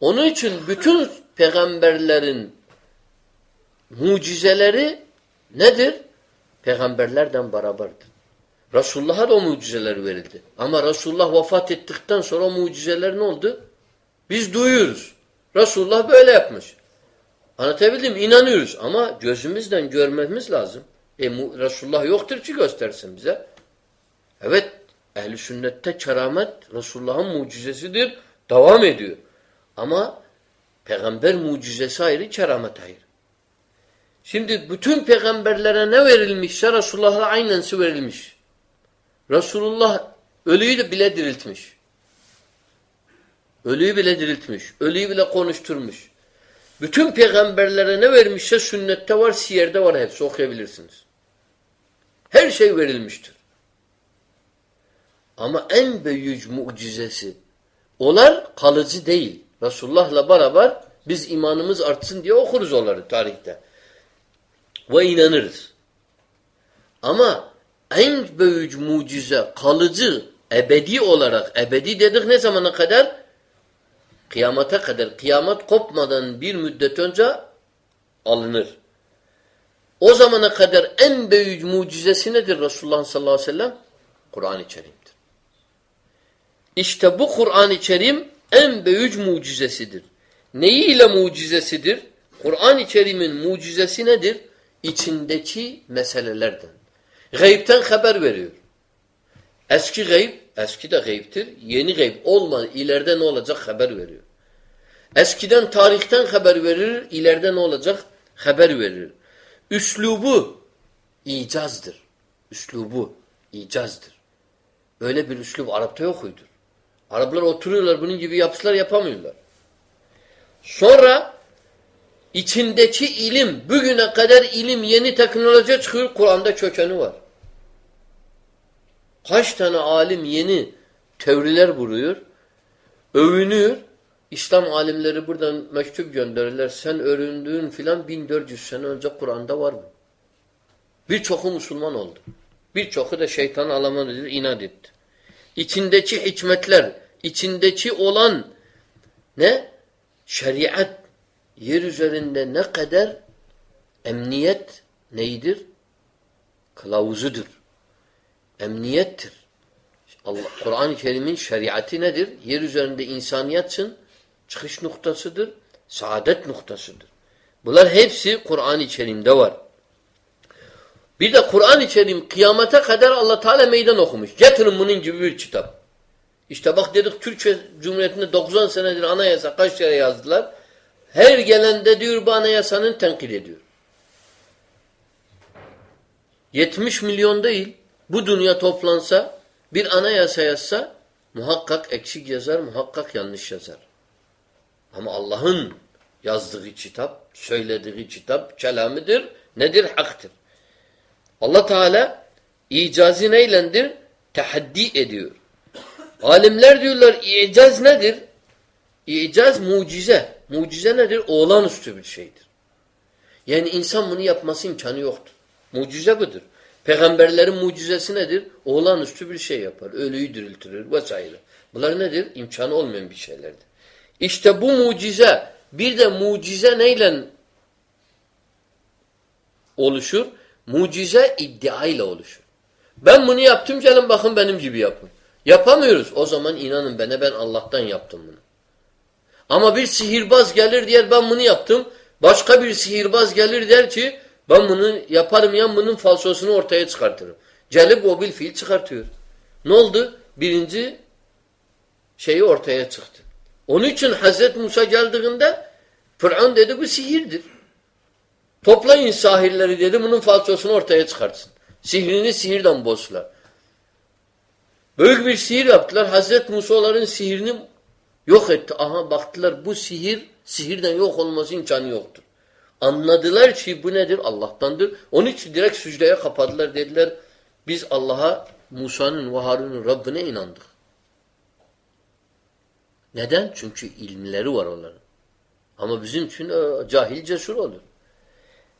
Onun için bütün peygamberlerin mucizeleri nedir? Peygamberlerden beraberdir. Resulullah'a da o mucizeler verildi. Ama Resulullah vefat ettikten sonra o mucizeler ne oldu? Biz duyuyoruz. Resulullah böyle yapmış. Anlatabildim İnanıyoruz ama gözümüzden görmemiz lazım. E, Resulullah yoktur ki göstersin bize. Evet, ehli sünnette keramet Resulullah'ın mucizesidir. Devam ediyor. Ama peygamber mucizesi ayrı, keramet ayrı. Şimdi bütün peygamberlere ne verilmişse Resulullah'a aynensi verilmiş. Resulullah ölüyü bile diriltmiş. Ölüyü bile diriltmiş. Ölüyü bile konuşturmuş. Bütün peygamberlere ne vermişse sünnette var, siyerde var hepsi okuyabilirsiniz. Her şey verilmiştir. Ama en büyük mucizesi onlar kalıcı değil. Resulullah'la beraber biz imanımız artsın diye okuruz onları tarihte. Ve inanırız. Ama en büyük mucize kalıcı ebedi olarak ebedi dedik ne zamana kadar? Kıyamata kadar. Kıyamet kopmadan bir müddet önce alınır. O zamana kadar en büyük mucizesi nedir Resulullah sallallahu aleyhi ve sellem? Kur'an-ı Kerim'dir. İşte bu Kur'an-ı Kerim en büyük mucizesidir. Neyi ile mucizesidir? Kur'an-ı Kerim'in mucizesi nedir? İçindeki meselelerden. Gaybten haber veriyor. Eski gayb, eski de gaybtir. Yeni gayb olmadı. İleride ne olacak haber veriyor. Eskiden tarihten haber verir, ileride ne olacak haber verir. Üslubu icazdır. Üslubu icazdır. Öyle bir üslub Arap'ta yok uydur. Araplar oturuyorlar bunun gibi yapışlar yapamıyorlar. Sonra içindeki ilim, bugüne kadar ilim yeni teknoloji çıkıyor, Kur'an'da kökeni var. Kaç tane alim yeni teoriler vuruyor, övünüyor. İslam alimleri buradan mektup gönderirler. Sen övündüğün filan 1400 sene önce Kur'an'da var mı? Birçoku Müslüman oldu. Birçoku da şeytan alamanıdır, inat etti. İçindeki hikmetler, içindeki olan ne? Şeriat yer üzerinde ne kadar emniyet neydir? Kılavuzudur. Emniyettir. Kur'an-ı Kerim'in şeriatı nedir? Yer üzerinde insaniyetsın çıkış noktasıdır, saadet noktasıdır. Bunlar hepsi Kur'an-ı Kerim'de var. Bir de Kur'an-ı Kerim kıyamete kadar Allah Teala meydan okumuş. Getirin bunun gibi bir kitap. İşte bak dedik Türkiye Cumhuriyeti'nde 90 senedir anayasa kaç kere yazdılar. Her gelende diyor bu anayasanın tenkil ediyor. 70 milyon değil. Bu dünya toplansa bir anayasa yazsa muhakkak eksik yazar, muhakkak yanlış yazar. Ama Allah'ın yazdığı kitap, söylediği kitap kelamıdır. Nedir? Haktır. Allah Teala icazı neylendir? Tehaddi ediyor. Alimler diyorlar icaz nedir? İcaz mucize. Mucize nedir? Olağanüstü bir şeydir. Yani insan bunu yapması imkanı yoktur. Mucize budur. Peygamberlerin mucizesi nedir? Olağanüstü bir şey yapar. Ölüyü diriltirir vesaire. Bunlar nedir? İmkanı olmayan bir şeylerdir. İşte bu mucize bir de mucize neyle oluşur? Mucize iddia ile oluşur. Ben bunu yaptım gelin bakın benim gibi yapın. Yapamıyoruz. O zaman inanın bana ben Allah'tan yaptım bunu. Ama bir sihirbaz gelir diyer ben bunu yaptım. Başka bir sihirbaz gelir der ki ben bunu yaparım ya bunun falsosunu ortaya çıkartırım. Gelip o bil fiil çıkartıyor. Ne oldu? Birinci şeyi ortaya çıktı. Onun için Hazreti Musa geldiğinde Fıraun dedi bu sihirdir. Toplayın sahirleri dedi bunun falsosunu ortaya çıkartsın. Sihrini sihirden bozdular. Büyük bir sihir yaptılar. Hazreti Musa'ların sihirini yok etti. Aha baktılar bu sihir sihirden yok olması imkanı yoktur. Anladılar ki bu nedir? Allah'tandır. Onun için direkt sücdeye kapadılar. Dediler biz Allah'a Musa'nın ve Harun'un Rabbine inandık. Neden? Çünkü ilmileri var onların. Ama bizim için e, cahil cesur olur.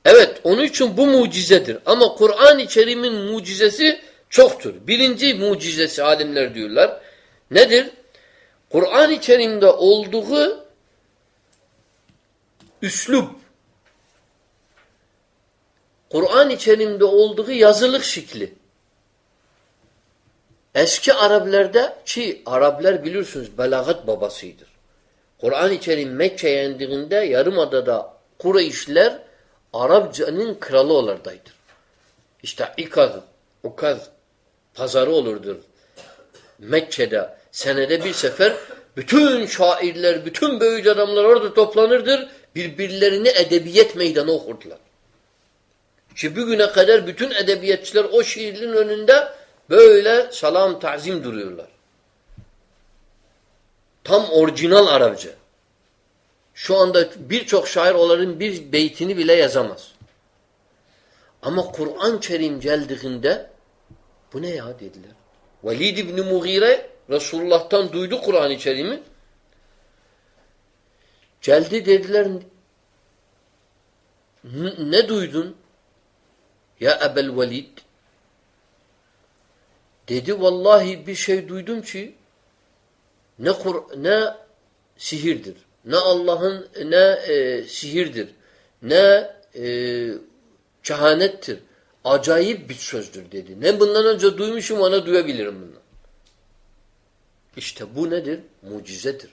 Evet, onun için bu mucizedir. Ama Kur'an-ı Kerim'in mucizesi çoktur. Birinci mucizesi alimler diyorlar. Nedir? Kur'an-ı Kerim'de olduğu üslup. Kur'an-ı Kerim'de olduğu yazılık şekli. Eski Araplarda ki Araplar biliyorsunuz belagat babasıdır. Kur'an-ı Kerim Mekke'ye indiğinde yarımadada Kureyşler Arapcanın kralı olardaydır. İşte İkaz, Ukaz pazarı olurdur. Mekke'de senede bir sefer bütün şairler, bütün büyük adamlar orada toplanırdır. Birbirlerini edebiyet meydanı okurdular. Ki bugüne kadar bütün edebiyatçılar o şiirin önünde böyle salam tazim duruyorlar. Tam orijinal Arapça. Şu anda birçok şair onların bir beytini bile yazamaz. Ama Kur'an-ı Kerim geldiğinde bu ne ya dediler. Velid İbni Mughire Resulullah'tan duydu Kur'an-ı Kerim'i. Geldi dediler ne duydun? Ya Ebel Velid dedi vallahi bir şey duydum ki ne Kur ne sihirdir. Ne Allah'ın ne e, sihirdir. Ne e, kehanettir. Acayip bir sözdür dedi. Ne bundan önce duymuşum ona duyabilirim bundan. İşte bu nedir? Mucizedir.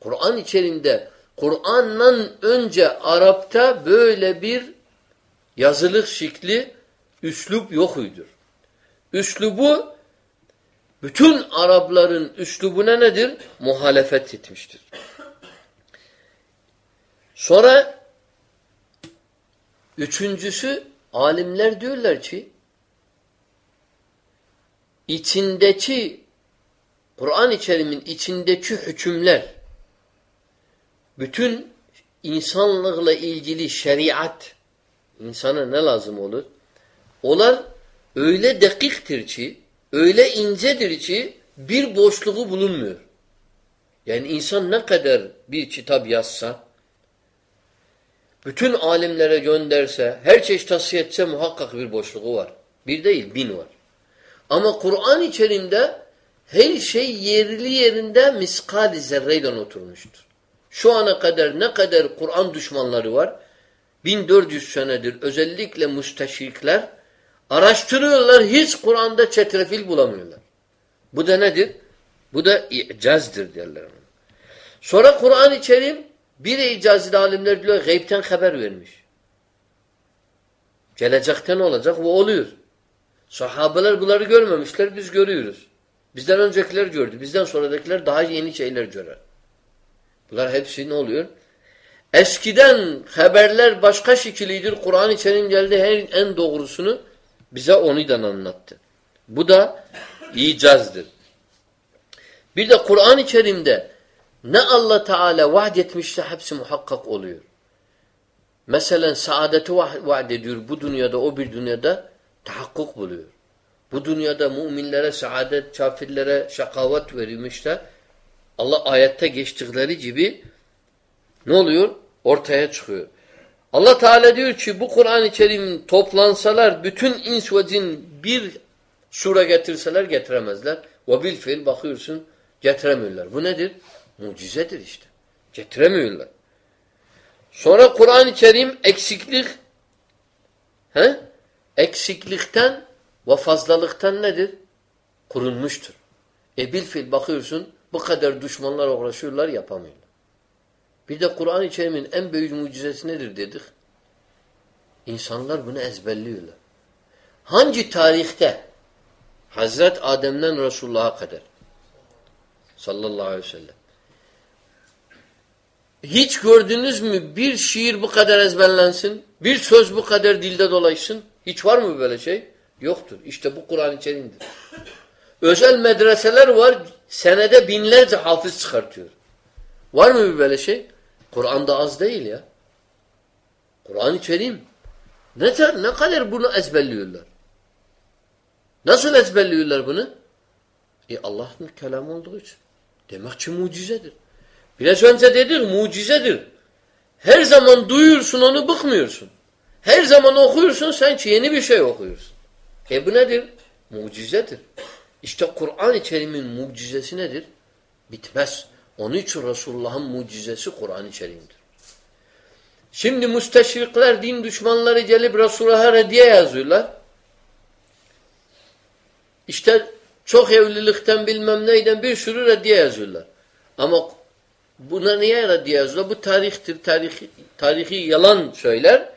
Kur'an içerisinde Kur'an'dan önce Arap'ta böyle bir yazılık şekli üslup yokuydur. Üslubu bütün Arapların üslubuna nedir? Muhalefet etmiştir. Sonra üçüncüsü alimler diyorlar ki içindeki Kur'an-ı Kerim'in içindeki hükümler bütün insanlıkla ilgili şeriat insana ne lazım olur? Onlar öyle dakiktir ki öyle incedir ki bir boşluğu bulunmuyor. Yani insan ne kadar bir kitap yazsa, bütün alimlere gönderse, her çeşit tavsiye etse muhakkak bir boşluğu var. Bir değil, bin var. Ama Kur'an içerisinde her şey yerli yerinde miskal-i zerreyle oturmuştur. Şu ana kadar ne kadar Kur'an düşmanları var? 1400 senedir özellikle müsteşrikler Araştırıyorlar hiç Kur'an'da çetrefil bulamıyorlar. Bu da nedir? Bu da icazdır derler. Sonra Kur'an-ı Kerim bir icazlı alimler diyor gaybten haber vermiş. Gelecekten olacak ve oluyor. Sahabeler bunları görmemişler biz görüyoruz. Bizden öncekiler gördü. Bizden sonradakiler daha yeni şeyler görer. Bunlar hepsi ne oluyor? Eskiden haberler başka şekillidir. Kur'an-ı Kerim geldi en, en doğrusunu bize onu da anlattı. Bu da icazdır. Bir de Kur'an-ı Kerim'de ne Allah Teala vaad etmişse hepsi muhakkak oluyor. Mesela saadeti vaad ediyor bu dünyada o bir dünyada tahakkuk buluyor. Bu dünyada müminlere saadet, kafirlere şakavat verilmişse Allah ayette geçtikleri gibi ne oluyor? Ortaya çıkıyor. Allah Teala diyor ki bu Kur'an-ı Kerim toplansalar bütün ins ve cin bir sure getirseler getiremezler. Ve bil fiil bakıyorsun getiremiyorlar. Bu nedir? Mucizedir işte. Getiremiyorlar. Sonra Kur'an-ı Kerim eksiklik he? eksiklikten ve fazlalıktan nedir? Kurulmuştur. E bil fiil bakıyorsun bu kadar düşmanlar uğraşıyorlar yapamıyorlar. Bir de Kur'an-ı Kerim'in en büyük mucizesi nedir dedik? İnsanlar bunu ezberliyorlar. Hangi tarihte Hazret Adem'den Resulullah'a kadar sallallahu aleyhi ve sellem hiç gördünüz mü bir şiir bu kadar ezberlensin? Bir söz bu kadar dilde dolaysın? Hiç var mı böyle şey? Yoktur. İşte bu Kur'an-ı Kerim'dir. Özel medreseler var. Senede binlerce hafız çıkartıyor. Var mı böyle şey? Kur'an'da az değil ya. Kur'an-ı Kerim ne, ne kadar bunu ezberliyorlar? Nasıl ezberliyorlar bunu? E Allah'ın kelamı olduğu için. Demek ki mucizedir. Biraz önce dedik mucizedir. Her zaman duyuyorsun onu bıkmıyorsun. Her zaman okuyorsun sanki yeni bir şey okuyorsun. E bu nedir? Mucizedir. İşte Kur'an-ı Kerim'in mucizesi nedir? Bitmez. Onun için Resulullah'ın mucizesi Kur'an-ı Kerim'dir. Şimdi müsteşrikler, din düşmanları gelip Resulullah'a reddiye yazıyorlar. İşte çok evlilikten bilmem neyden bir sürü reddiye yazıyorlar. Ama buna niye reddiye yazıyorlar? Bu tarihtir. Tarihi, tarihi yalan söyler.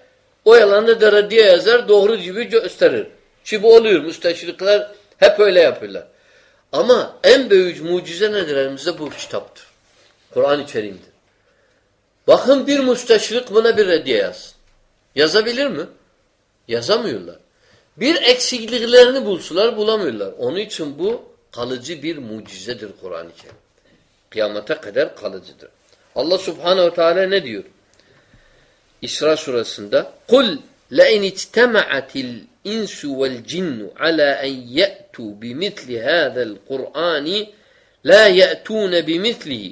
O yalanı da reddiye yazar. Doğru gibi gösterir. Ki bu oluyor. Müsteşrikler hep öyle yapıyorlar. Ama en büyük mucize nedir elimizde? Bu kitaptır. Kur'an-ı Kerim'dir. Bakın bir müsteşrik buna bir reddiye yazsın. Yazabilir mi? Yazamıyorlar. Bir eksikliklerini bulsular bulamıyorlar. Onun için bu kalıcı bir mucizedir Kur'an-ı Kerim. Kıyamete kadar kalıcıdır. Allah Subhanahu ve Teala ne diyor? İsra surasında قُلْ لَاِنْ اِجْتَمَعَتِ الْاِنْسُ وَالْجِنُّ عَلَى اَنْ يَأْتُوا بِمِثْلِ هَذَا الْقُرْآنِ لَا يَأْتُونَ بِمِثْلِهِ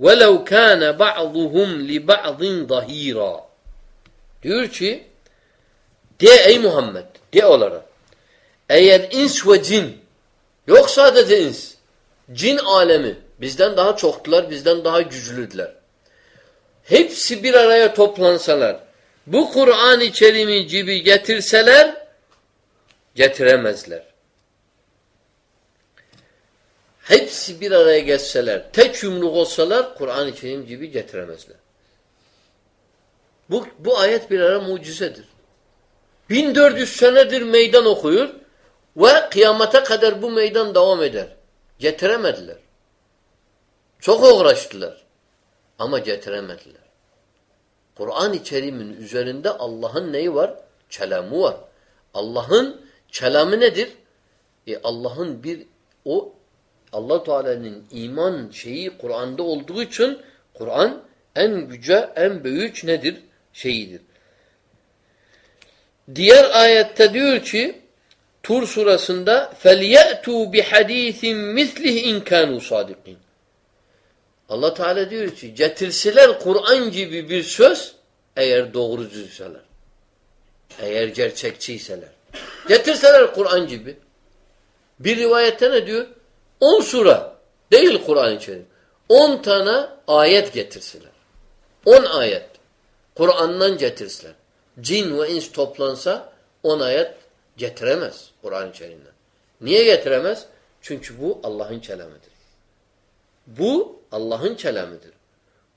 وَلَوْ كَانَ بَعْضُهُمْ لِبَعْضٍ ظَهِيرًا Diyor ki de ey Muhammed de olarak eğer ins ve cin yok sadece ins cin alemi bizden daha çoktular bizden daha güçlüdüler. Hepsi bir araya toplansalar bu Kur'an-ı Kerim'i gibi getirseler getiremezler. Hepsi bir araya geçseler, tek yumruk olsalar Kur'an-ı Kerim gibi getiremezler. Bu, bu ayet bir ara mucizedir. 1400 senedir meydan okuyor ve kıyamete kadar bu meydan devam eder. Getiremediler. Çok uğraştılar. Ama getiremediler. Kur'an-ı Kerim'in üzerinde Allah'ın neyi var? Kelamı var. Allah'ın kelamı nedir? E Allah'ın bir o Allah Teala'nın iman şeyi Kur'an'da olduğu için Kur'an en güce, en büyük nedir? Şeyidir. Diğer ayette diyor ki Tur surasında فَلْيَأْتُوا بِحَد۪يثٍ مِثْلِهِ اِنْ كَانُوا صَادِقِينَ Allah Teala diyor ki getirseler Kur'an gibi bir söz eğer doğrucuysalar. Eğer gerçekçiyseler. Getirseler Kur'an gibi. Bir rivayette ne diyor? On sura değil Kur'an içeri. On tane ayet getirseler. On ayet. Kur'an'dan getirseler. Cin ve ins toplansa on ayet getiremez Kur'an içerinden. Niye getiremez? Çünkü bu Allah'ın kelamıdır. Bu Allah'ın kelamıdır.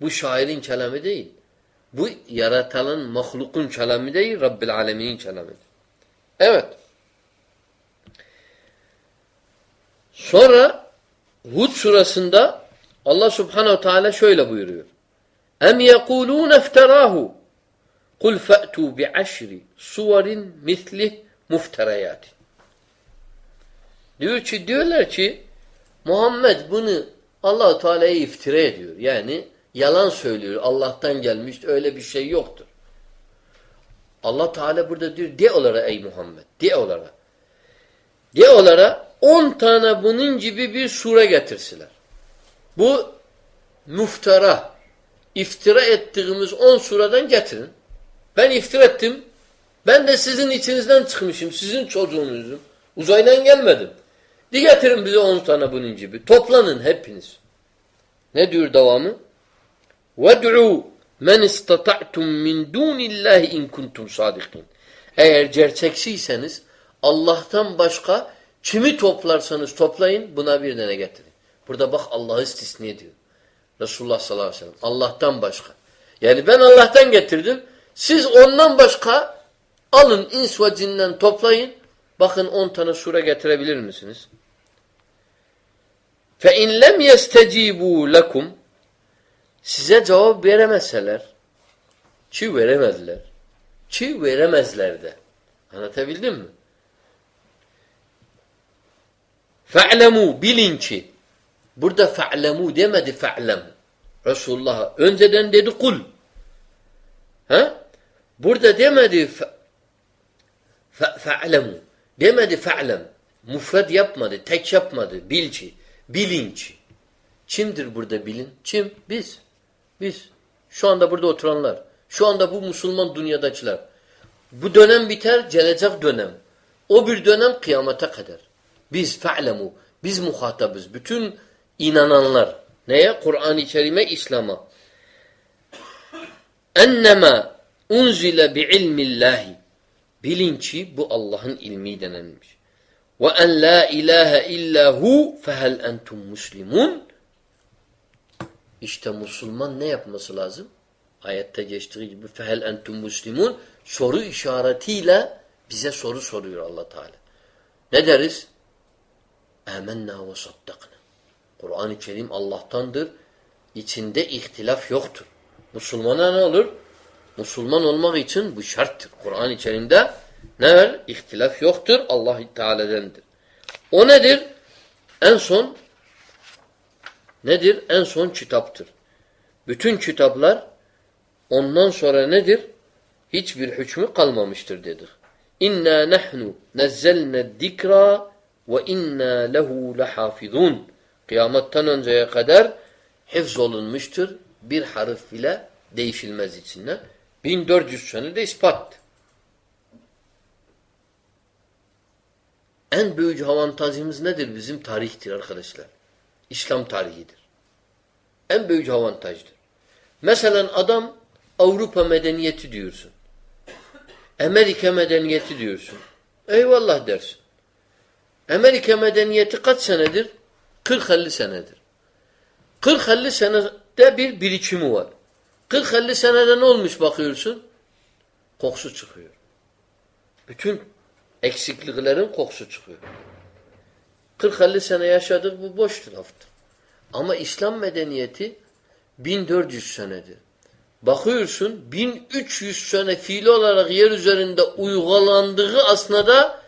Bu şairin kelamı değil. Bu yaratılan mahlukun kelamı değil, Rabbil Alemin'in kelamıdır. Evet. Sonra Hud surasında Allah Subhanahu Teala şöyle buyuruyor. Em yekulun iftarahu kul fa'tu bi aşri suvarin mislih mufterayat. Diyor ki diyorlar ki Muhammed bunu Allah Teala'ya iftira ediyor. Yani yalan söylüyor. Allah'tan gelmiş öyle bir şey yoktur. Allah Teala burada diyor de olarak ey Muhammed de olarak. De olarak on tane bunun gibi bir sure getirsiler. Bu muftara iftira ettiğimiz on sureden getirin. Ben iftira ettim. Ben de sizin içinizden çıkmışım. Sizin çocuğunuzum. Uzaydan gelmedim. De getirin bize on tane bunun gibi. Toplanın hepiniz. Ne diyor devamı? وَدْعُوا مَنْ اِسْتَطَعْتُمْ مِنْ دُونِ اللّٰهِ اِنْ كُنْتُمْ صَادِقِينَ Eğer gerçeksiyseniz Allah'tan başka kimi toplarsanız toplayın buna bir tane getirin. Burada bak Allah'ı istisni ediyor. Resulullah sallallahu aleyhi ve sellem. Allah'tan başka. Yani ben Allah'tan getirdim. Siz ondan başka alın ins ve cinden toplayın. Bakın on tane sure getirebilir misiniz? فَاِنْ لَمْ يَسْتَجِيبُوا لَكُمْ Size cevap veremezseler, çi veremezler, çi veremezler de. Anlatabildim mi? Fe'lemû bilin ki burada fe'lemû demedi fe'lem. Resulullah önceden dedi kul. Ha? Burada demedi fe'lemû. Demedi fe'lem. Mufred yapmadı, tek yapmadı. Bil ki. Bilinç. Kimdir burada bilin? Kim? Biz. Biz. Şu anda burada oturanlar. Şu anda bu Müslüman dünyadakiler. Bu dönem biter, gelecek dönem. O bir dönem kıyamete kadar. Biz fe'lemu. Biz muhatabız. Bütün inananlar. Neye? Kur'an-ı Kerim'e, İslam'a. Ennema unzile bi ilmillahi. Bilin ki bu Allah'ın ilmi denilmiş. Ve en la ilahe illa hu fehel entum muslimun. İşte Müslüman ne yapması lazım? Ayette geçtiği gibi fehel entum muslimun soru işaretiyle bize soru soruyor Allah Teala. Ne deriz? Âmennâ ve saddakna. Kur'an-ı Kerim Allah'tandır. İçinde ihtilaf yoktur. Müslümana ne olur? Müslüman olmak için bu şarttır. Kur'an-ı Kerim'de Ne var? İhtilaf yoktur. Allah Teala'dendir. O nedir? En son nedir? En son kitaptır. Bütün kitaplar ondan sonra nedir? Hiçbir hükmü kalmamıştır dedik. İnna nahnu nezzelne zikra ve inna lehu lehafizun. Kıyametten önceye kadar hifz olunmuştur. Bir harf bile değişilmez içinden. 1400 senede ispat. En büyük avantajımız nedir? Bizim tarihtir arkadaşlar. İslam tarihidir. En büyük avantajdır. Mesela adam Avrupa medeniyeti diyorsun. Amerika medeniyeti diyorsun. Eyvallah dersin. Amerika medeniyeti kaç senedir? 40-50 senedir. 40-50 senede bir birikimi var. 40-50 senede ne olmuş bakıyorsun? Kokusu çıkıyor. Bütün eksikliklerin kokusu çıkıyor. 40-50 sene yaşadık bu boş laftır. Ama İslam medeniyeti 1400 senedir. Bakıyorsun 1300 sene fiili olarak yer üzerinde uygulandığı aslında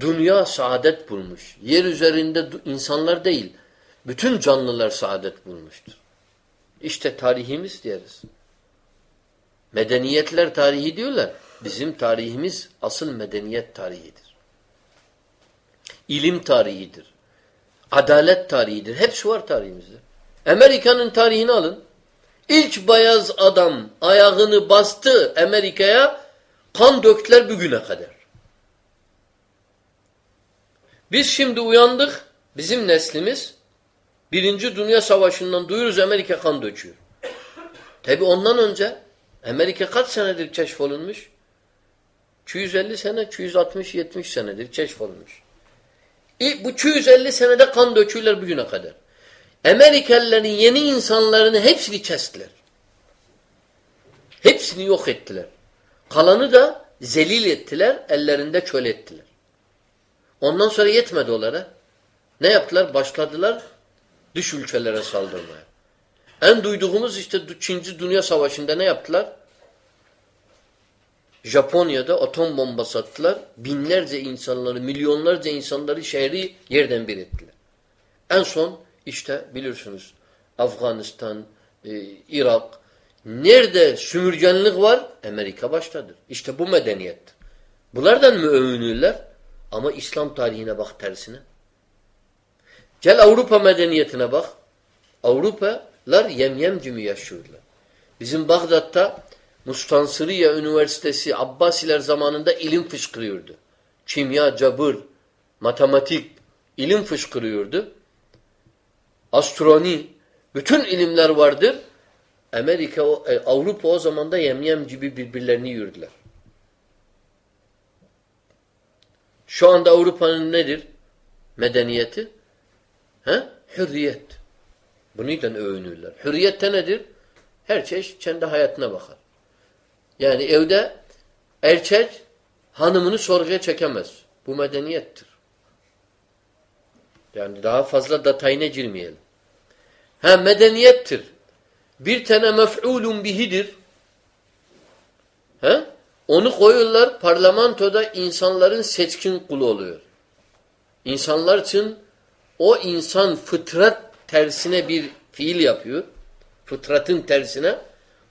dünya saadet bulmuş. Yer üzerinde insanlar değil, bütün canlılar saadet bulmuştur. İşte tarihimiz deriz. Medeniyetler tarihi diyorlar. Bizim tarihimiz asıl medeniyet tarihidir. İlim tarihidir. Adalet tarihidir. Hepsi var tarihimizde. Amerika'nın tarihini alın. İlk beyaz adam ayağını bastı Amerika'ya kan döktüler bugüne kadar. Biz şimdi uyandık. Bizim neslimiz Birinci Dünya Savaşı'ndan duyuruz Amerika kan döküyor. Tabi ondan önce Amerika kaç senedir keşfolunmuş? 250 sene, 260-70 senedir keşfolunmuş. Bu 250 senede kan döküyorlar bugüne kadar. Amerikalıların yeni insanlarını hepsini kestiler. Hepsini yok ettiler. Kalanı da zelil ettiler, ellerinde köle ettiler. Ondan sonra yetmedi onlara. Ne yaptılar? Başladılar dış ülkelere saldırmaya. En duyduğumuz işte 2. Dünya Savaşı'nda ne yaptılar? Japonya'da atom bombası attılar. Binlerce insanları, milyonlarca insanları şehri yerden bir ettiler. En son işte bilirsiniz Afganistan, e, Irak, nerede sümürgenlik var? Amerika baştadır. İşte bu medeniyet. Bunlardan mı övünürler? Ama İslam tarihine bak tersine. Gel Avrupa medeniyetine bak. Avrupalar yemyem gibi yaşıyorlar. Bizim Bağdat'ta Mustansiriye Üniversitesi Abbasiler zamanında ilim fışkırıyordu. Kimya, cabır, matematik ilim fışkırıyordu. Astronomi, bütün ilimler vardır. Amerika, e, Avrupa o zaman da yemyem gibi birbirlerini yürüdüler. Şu anda Avrupa'nın nedir? Medeniyeti? He? Hürriyet. Bununla övünürler. Hürriyette nedir? Her çeşit kendi hayatına bakar. Yani evde erkek hanımını sorguya çekemez. Bu medeniyettir. Yani daha fazla detayına girmeyelim. Ha medeniyettir. Bir tane mef'ulun bihidir. He? Onu koyuyorlar parlamentoda insanların seçkin kulu oluyor. İnsanlar için o insan fıtrat tersine bir fiil yapıyor. Fıtratın tersine.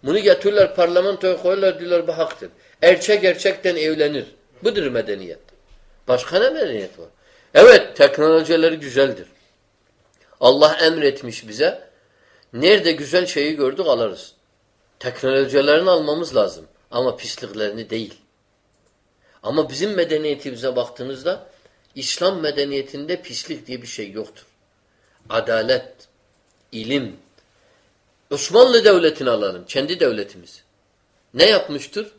Bunu getiriyorlar parlamentoya koyuyorlar diyorlar bu haktır. Erkek gerçekten evlenir. Budur medeniyet. Başka ne medeniyet var? Evet teknolojileri güzeldir. Allah emretmiş bize. Nerede güzel şeyi gördük alırız. Teknolojilerini almamız lazım. Ama pisliklerini değil. Ama bizim medeniyetimize baktığınızda İslam medeniyetinde pislik diye bir şey yoktur. Adalet, ilim. Osmanlı devletini alalım. Kendi devletimiz. Ne yapmıştır?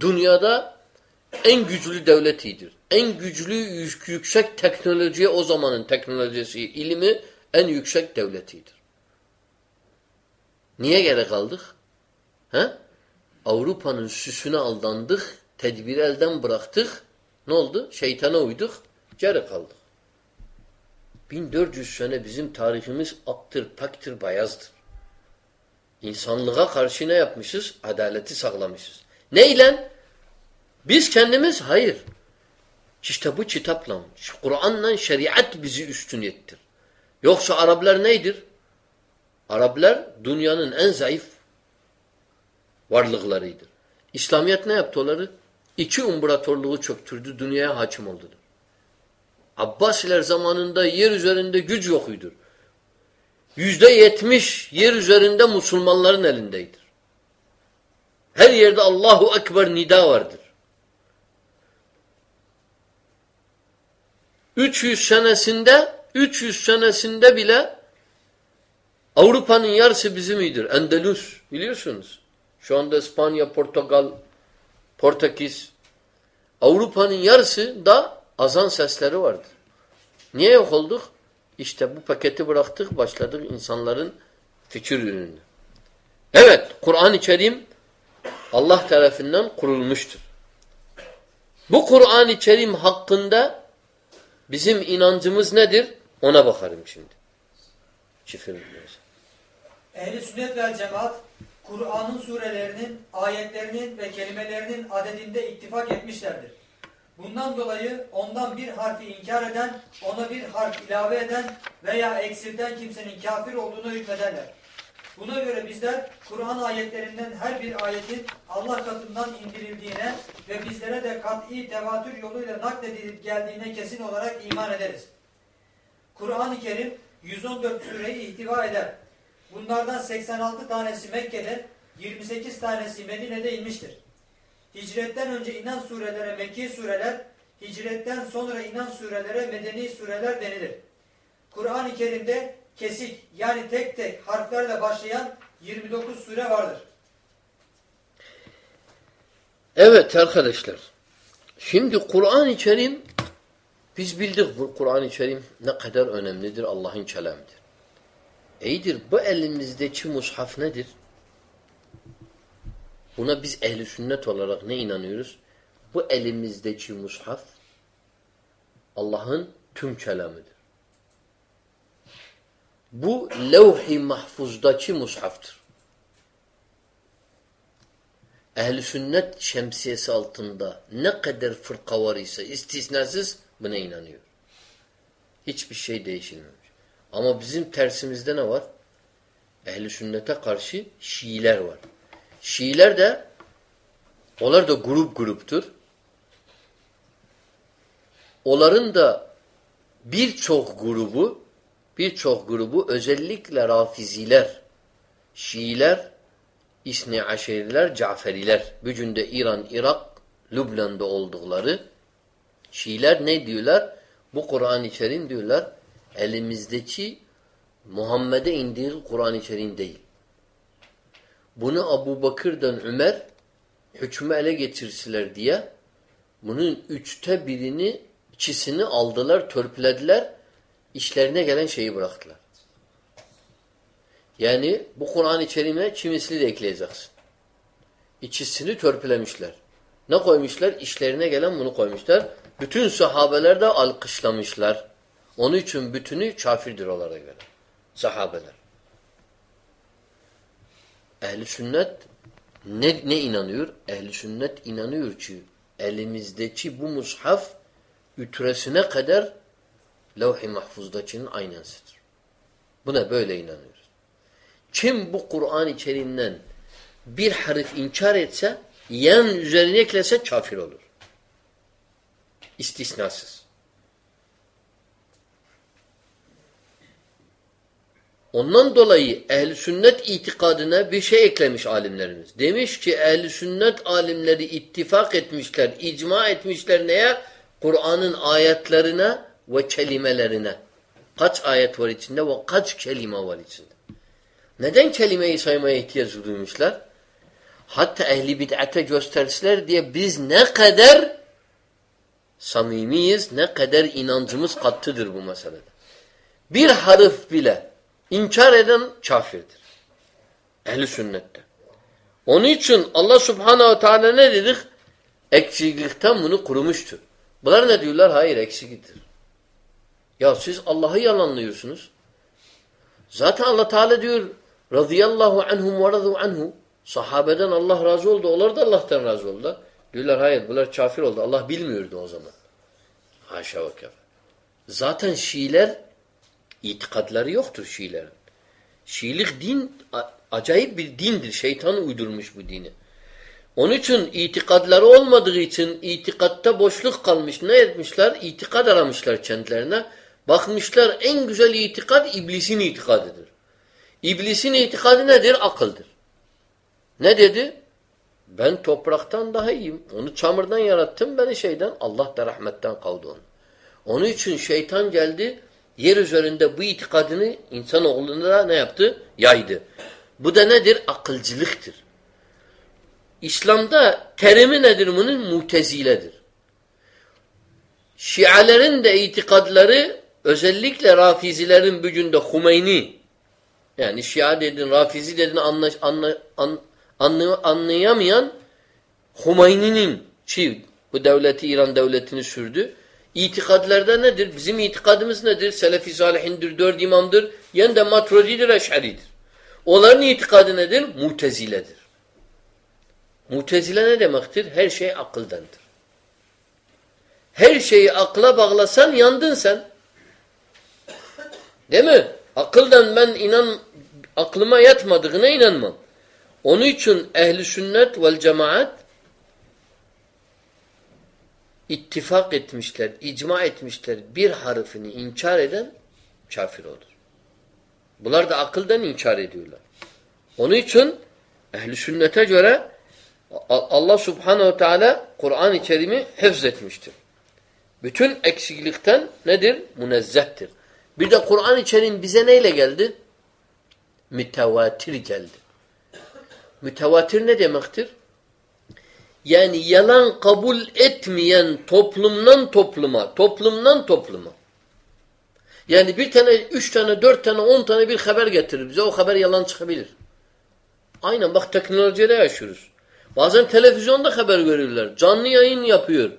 Dünyada en güçlü devletidir. En güçlü yüksek teknolojiye o zamanın teknolojisi, ilimi en yüksek devletidir. Niye gerek aldık? He? Avrupa'nın süsüne aldandık, tedbiri elden bıraktık. Ne oldu? Şeytana uyduk, geri kaldık. 1400 sene bizim tarihimiz aktır, paktır, bayazdır. İnsanlığa karşı ne yapmışız? Adaleti sağlamışız. Neyle? Biz kendimiz hayır. İşte bu kitapla, Kur'an'la şeriat bizi üstün ettir. Yoksa Araplar neydir? Araplar dünyanın en zayıf varlıklarıdır. İslamiyet ne yaptı onları? İki imparatorluğu çöktürdü, dünyaya hakim oldular. Abbasiler zamanında yer üzerinde güç yokuydur. Yüzde yetmiş yer üzerinde Müslümanların elindeydir. Her yerde Allahu Ekber nida vardır. 300 senesinde 300 senesinde bile Avrupa'nın yarısı bizim iyidir. Endülüs biliyorsunuz. Şu anda İspanya, Portugal, Portekiz. Avrupa'nın yarısı da azan sesleri vardır. Niye yok olduk? İşte bu paketi bıraktık, başladık insanların fikir ürününe. Evet, Kur'an-ı Kerim Allah tarafından kurulmuştur. Bu Kur'an-ı Kerim hakkında bizim inancımız nedir? Ona bakarım şimdi. Çifir Ehli sünnet ve cemaat Kur'an'ın surelerinin, ayetlerinin ve kelimelerinin adedinde ittifak etmişlerdir. Bundan dolayı ondan bir harfi inkar eden, ona bir harf ilave eden veya eksilten kimsenin kafir olduğunu hükmederler. Buna göre bizler Kur'an ayetlerinden her bir ayetin Allah katından indirildiğine ve bizlere de kat'i tevatür yoluyla nakledilip geldiğine kesin olarak iman ederiz. Kur'an-ı Kerim 114 sureyi ihtiva eder. Bunlardan 86 tanesi Mekke'de, 28 tanesi Medine'de inmiştir. Hicretten önce inen surelere Mekki sureler, hicretten sonra inen surelere Medeni sureler denilir. Kur'an-ı Kerim'de kesik yani tek tek harflerle başlayan 29 sure vardır. Evet arkadaşlar. Şimdi Kur'an-ı Kerim biz bildik bu Kur'an-ı Kerim ne kadar önemlidir Allah'ın kelamıdır. İyidir bu elimizdeki mushaf nedir? Buna biz ehli sünnet olarak ne inanıyoruz? Bu elimizdeki mushaf Allah'ın tüm kelamıdır. Bu levh-i mahfuzdaki mushaftır. Ehl-i sünnet şemsiyesi altında ne kadar fırka var ise istisnasız buna inanıyor. Hiçbir şey değişilmemiş. Ama bizim tersimizde ne var? Ehl-i sünnete karşı Şiiler var. Şiiler de onlar da grup gruptur. Onların da birçok grubu birçok grubu özellikle Rafiziler, Şiiler, İsni Aşeriler, Caferiler, bugün de İran, Irak, Lübnan'da oldukları Şiiler ne diyorlar? Bu Kur'an-ı diyorlar elimizdeki Muhammed'e indiği Kur'an-ı Kerim değil. Bunu Abu Bakır'dan Ömer hükmü ele geçirsiler diye bunun üçte birini ikisini aldılar, törpülediler işlerine gelen şeyi bıraktılar. Yani bu Kur'an-ı Kerim'e kimisini de ekleyeceksin. İkisini törpülemişler. Ne koymuşlar? İşlerine gelen bunu koymuşlar. Bütün sahabeler de alkışlamışlar. Onun için bütünü kafirdir onlara göre. Sahabeler. Ehli sünnet ne, ne inanıyor? Ehli sünnet inanıyor ki elimizdeki bu mushaf ütresine kadar levh-i mahfuzdakinin aynısıdır. Buna böyle inanıyoruz. Kim bu Kur'an-ı Kerim'den bir harf inkar etse, yan üzerine eklese kafir olur. İstisnasız. Ondan dolayı ehli sünnet itikadına bir şey eklemiş alimlerimiz. Demiş ki ehli sünnet alimleri ittifak etmişler, icma etmişler neye? Kur'an'ın ayetlerine ve kelimelerine. Kaç ayet var içinde ve kaç kelime var içinde. Neden kelimeyi saymaya ihtiyaç duymuşlar? Hatta ehli bid'ate gösterseler diye biz ne kadar samimiyiz, ne kadar inancımız kattıdır bu meselede. Bir harf bile inkar eden kafirdir. Ehli sünnette. Onun için Allah subhanehu ve teala ne dedik? Eksiklikten bunu kurumuştur. Bunlar ne diyorlar? Hayır eksiktir. Ya siz Allah'ı yalanlıyorsunuz. Zaten Allah Teala diyor radıyallahu anhum ve radu anhu sahabeden Allah razı oldu. Onlar da Allah'tan razı oldu. Diyorlar hayır bunlar kafir oldu. Allah bilmiyordu o zaman. Haşa ve kefe. Zaten Şiiler itikadları yoktur Şiilerin. Şiilik din acayip bir dindir. Şeytan uydurmuş bu dini. Onun için itikadları olmadığı için itikatta boşluk kalmış. Ne etmişler? İtikad aramışlar kendilerine. Bakmışlar en güzel itikad iblisin itikadıdır. İblisin itikadı nedir? Akıldır. Ne dedi? Ben topraktan daha iyiyim. Onu çamurdan yarattım, beni şeyden. Allah da rahmetten kaldı onu. Onun için şeytan geldi, yer üzerinde bu itikadını insanoğluna da ne yaptı? Yaydı. Bu da nedir? Akılcılıktır. İslam'da terimi nedir bunun? Muteziledir. Şialerin de itikadları özellikle Rafizilerin bugün de Humeyni yani Şia dedin, Rafizi dedin anla, anla, an, anlay, anlayamayan Humeyni'nin ki bu devleti İran devletini sürdü. İtikadlarda nedir? Bizim itikadımız nedir? Selefi salihindir, dört imamdır. Yen de matrodidir, eşaridir. Onların itikadı nedir? Muteziledir. Mutezile ne demektir? Her şey akıldandır. Her şeyi akla bağlasan yandın sen. Değil mi? Akıldan ben inan aklıma yatmadığına inanmam. Onun için ehli sünnet vel cemaat ittifak etmişler, icma etmişler. Bir harfini inkar eden kafir olur. Bunlar da akıldan inkar ediyorlar. Onun için ehli sünnete göre Allah subhanehu teala Kur'an-ı Kerim'i hifzetmiştir. Bütün eksiklikten nedir? Münezzehtir. Bir de Kur'an-ı Kerim bize neyle geldi? Mütevatir geldi. Mütevatir ne demektir? Yani yalan kabul etmeyen toplumdan topluma, toplumdan topluma. Yani bir tane, üç tane, dört tane, on tane bir haber getirir bize. O haber yalan çıkabilir. Aynen bak teknolojide yaşıyoruz. Bazen televizyonda haber verirler. Canlı yayın yapıyor.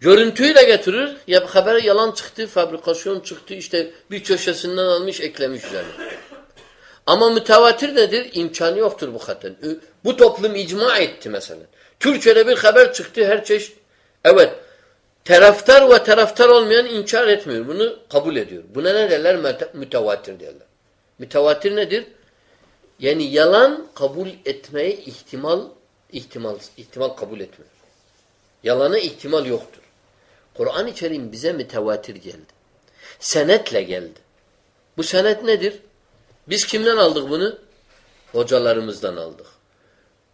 Görüntüyü de getirir. Ya, haber yalan çıktı, fabrikasyon çıktı. işte bir köşesinden almış, eklemiş üzerine. Ama mütevatir nedir? İmkanı yoktur bu hatten. Bu toplum icma etti mesela. Türkiye'de bir haber çıktı her çeşit. Evet. Taraftar ve taraftar olmayan inkar etmiyor. Bunu kabul ediyor. Buna ne derler? Mütevatir derler. Mütevatir nedir? Yani yalan kabul etmeye ihtimal ihtimal ihtimal kabul etmiyor. Yalana ihtimal yoktur. Kur'an-ı Kerim bize mütevatir geldi. Senetle geldi. Bu senet nedir? Biz kimden aldık bunu? Hocalarımızdan aldık.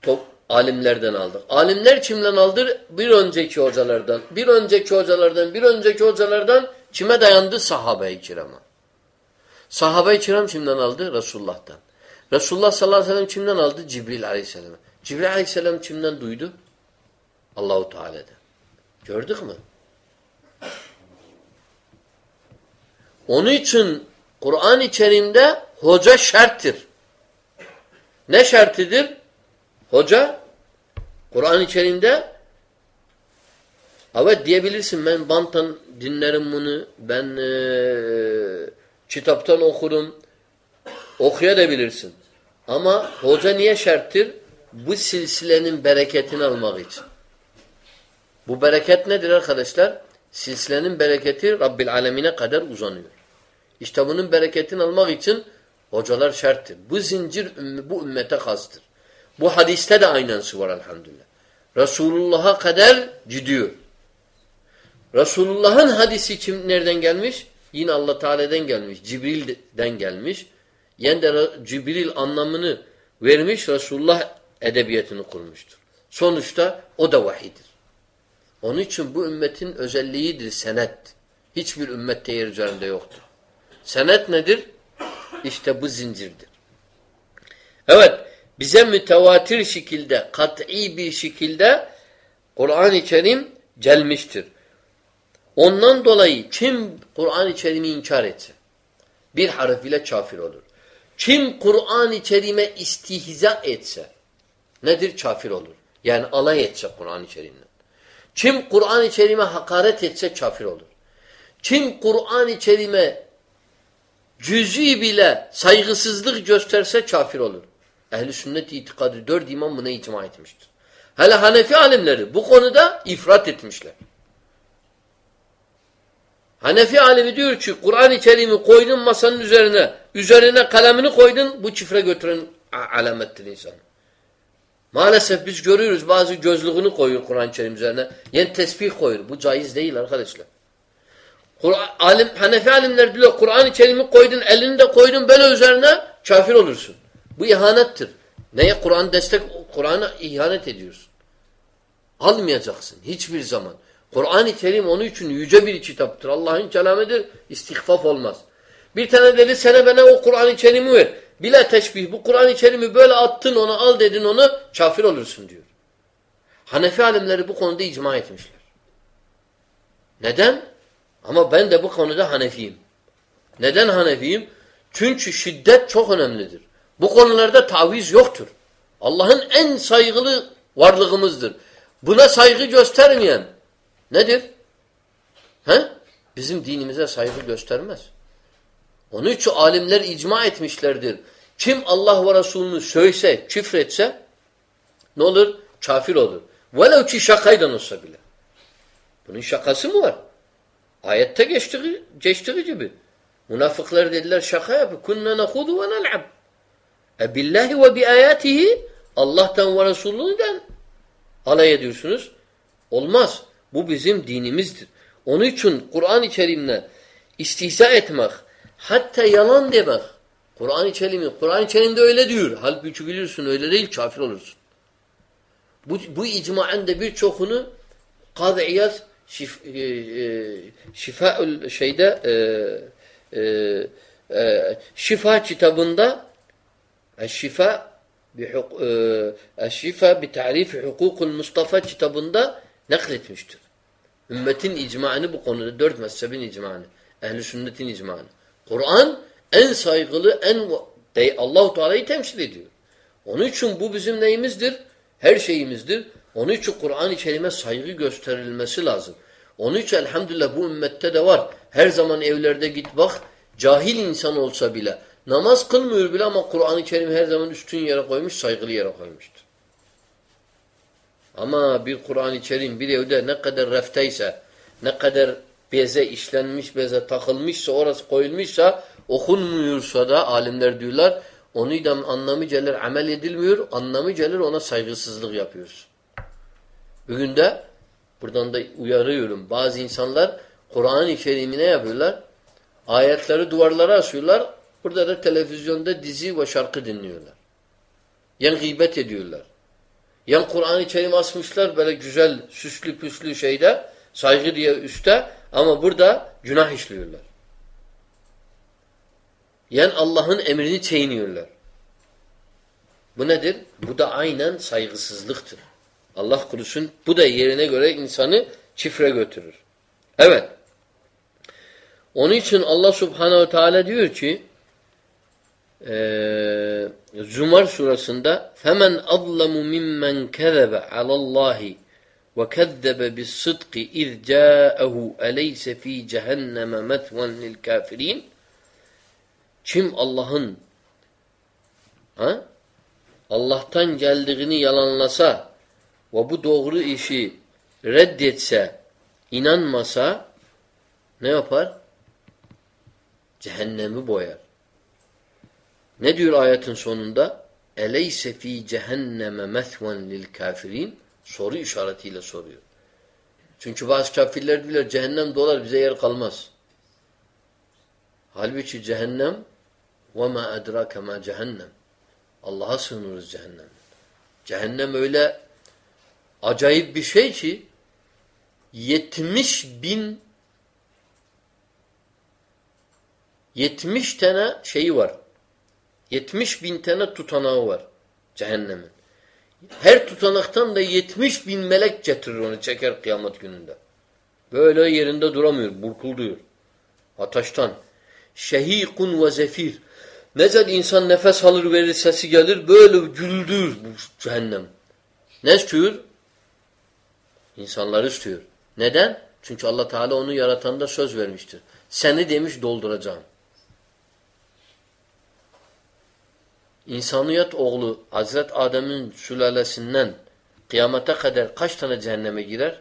Top, alimlerden aldık. Alimler kimden aldı? Bir önceki hocalardan. Bir önceki hocalardan, bir önceki hocalardan kime dayandı? Sahabe-i kirama. Sahabe-i kiram kimden aldı? Resulullah'tan. Resulullah sallallahu aleyhi ve sellem kimden aldı? Cibril aleyhisselam. Cibril aleyhisselam kimden duydu? Allahu Teala'dan. Gördük mü? Onun için Kur'an-ı Kerim'de hoca şerttir. Ne şertidir? Hoca Kur'an-ı Kerim'de evet diyebilirsin ben bantan dinlerim bunu ben e, kitaptan okurum okuyabilirsin. Ama hoca niye şerttir? Bu silsilenin bereketini almak için. Bu bereket nedir arkadaşlar? Silsilenin bereketi Rabbil Alemine kadar uzanıyor. İşte bunun bereketini almak için hocalar şarttır. Bu zincir bu ümmete kastır. Bu hadiste de aynansı var elhamdülillah. Resulullah'a kadar gidiyor. Resulullah'ın hadisi kim nereden gelmiş? Yine Allah Teala'dan gelmiş. Cibril'den gelmiş. Yani de Cibril anlamını vermiş. Resulullah edebiyatını kurmuştur. Sonuçta o da vahidir. Onun için bu ümmetin özelliğidir senet. Hiçbir ümmette yer üzerinde yoktur. Senet nedir? İşte bu zincirdir. Evet, bize mütevatir şekilde, kat'i bir şekilde Kur'an-ı Kerim gelmiştir. Ondan dolayı kim Kur'an-ı Kerim'i inkar etse, bir harf ile kafir olur. Kim Kur'an-ı Kerim'e istihza etse, nedir? Kafir olur. Yani alay etse Kur'an-ı Kerim'den. Kim Kur'an-ı Kerim'e hakaret etse kafir olur. Kim Kur'an-ı Kerim'e cüz'i bile saygısızlık gösterse kafir olur. Ehli sünnet itikadı dört imam buna icma etmiştir. Hele Hanefi alimleri bu konuda ifrat etmişler. Hanefi alimi diyor ki Kur'an-ı Kerim'i koydun masanın üzerine, üzerine kalemini koydun bu çifre götüren alamettir insan. Maalesef biz görüyoruz bazı gözlüğünü koyuyor Kur'an-ı Kerim üzerine. Yani tesbih koyuyor. Bu caiz değil arkadaşlar. Alim, Hanefi alimler diyor Kur'an-ı Kerim'i koydun, elini de koydun böyle üzerine kafir olursun. Bu ihanettir. Neye Kur'an destek, Kur'an'a ihanet ediyorsun. Almayacaksın hiçbir zaman. Kur'an-ı Kerim onun için yüce bir kitaptır. Allah'ın kelamıdır. İstihfaf olmaz. Bir tane dedi sana bana o Kur'an-ı Kerim'i ver. Bila teşbih. Bu Kur'an-ı Kerim'i böyle attın onu al dedin onu kafir olursun diyor. Hanefi alimleri bu konuda icma etmişler. Neden? Ama ben de bu konuda Hanefiyim. Neden Hanefiyim? Çünkü şiddet çok önemlidir. Bu konularda taviz yoktur. Allah'ın en saygılı varlığımızdır. Buna saygı göstermeyen nedir? He? Bizim dinimize saygı göstermez. Onun için alimler icma etmişlerdir. Kim Allah ve Resulünü sövse, küfretse ne olur? Kafir olur. Velev ki şakayla olsa bile. Bunun şakası mı var? Ayette geçtiği, geçtiği gibi. Münafıklar dediler şaka yapı. Kunna nehudu ve nel'ab. E billahi ve bi ayatihi Allah'tan ve Resulü'nden alay ediyorsunuz. Olmaz. Bu bizim dinimizdir. Onun için Kur'an-ı Kerim'le istihza etmek, hatta yalan demek. Kur'an-ı Kerim'i, Kur'an-ı Kerim'de öyle diyor. Halbuki biliyorsun öyle değil, kafir olursun. Bu, bu icmaen de birçokunu Kadı İyaz şif, e, e, şifaül şeyde e, e, e, şifa kitabında şifa şifa bi tarifi hukukul Mustafa kitabında nakletmiştir. Ümmetin icmaını bu konuda dört mezhebin icmaını, ehl sünnetin icmaını. Kur'an en saygılı, en Allahu Teala'yı temsil ediyor. Onun için bu bizim neyimizdir? Her şeyimizdir. Onun için Kur'an-ı Kerim'e saygı gösterilmesi lazım. Onun için elhamdülillah bu ümmette de var. Her zaman evlerde git bak. Cahil insan olsa bile. Namaz kılmıyor bile ama Kur'an-ı Kerim her zaman üstün yere koymuş, saygılı yere koymuştur. Ama bir Kur'an-ı Kerim bir evde ne kadar refteyse, ne kadar beze işlenmiş, beze takılmışsa, orası koyulmuşsa, okunmuyorsa da alimler diyorlar, onu da anlamı gelir, amel edilmiyor, anlamı gelir ona saygısızlık yapıyoruz. Bugün de buradan da uyarıyorum. Bazı insanlar Kur'an-ı Kerim'i ne yapıyorlar? Ayetleri duvarlara asıyorlar. Burada da televizyonda dizi ve şarkı dinliyorlar. Yani gıybet ediyorlar. Yani Kur'an-ı Kerim asmışlar böyle güzel, süslü püslü şeyde, saygı diye üstte ama burada günah işliyorlar. Yani Allah'ın emrini çiğniyorlar. Bu nedir? Bu da aynen saygısızlıktır. Allah kurusun. Bu da yerine göre insanı çifre götürür. Evet. Onun için Allah subhanehu teala diyor ki e, Zumar surasında فَمَنْ أَظْلَمُ مِمَّنْ كَذَبَ عَلَى اللّٰهِ وَكَذَّبَ بِالصِّدْقِ اِذْ جَاءَهُ أَلَيْسَ ف۪ي جَهَنَّمَ مَثْوًا لِلْكَافِرِينَ Kim Allah'ın ha? Allah'tan geldiğini yalanlasa ve bu doğru işi reddetse, inanmasa ne yapar? Cehennemi boyar. Ne diyor ayetin sonunda? Eleyse fi cehenneme methven lil kafirin? Soru işaretiyle soruyor. Çünkü bazı kafirler diyorlar cehennem dolar bize yer kalmaz. Halbuki cehennem ve ma edrake ma cehennem. Allah'a sığınırız cehennem. Cehennem öyle acayip bir şey ki 70 bin 70 tane şeyi var. 70 bin tane tutanağı var cehennemin. Her tutanaktan da 70 bin melek getirir onu çeker kıyamet gününde. Böyle yerinde duramıyor, burkulduyor. Ataştan. Şehikun ve zefir. Ne zaman insan nefes alır verir sesi gelir böyle güldür bu cehennem. Ne istiyor? İnsanları istiyor. Neden? Çünkü Allah Teala onu yaratanda söz vermiştir. Seni demiş dolduracağım. İnsaniyet oğlu Hazret Adem'in sülalesinden kıyamete kadar kaç tane cehenneme girer?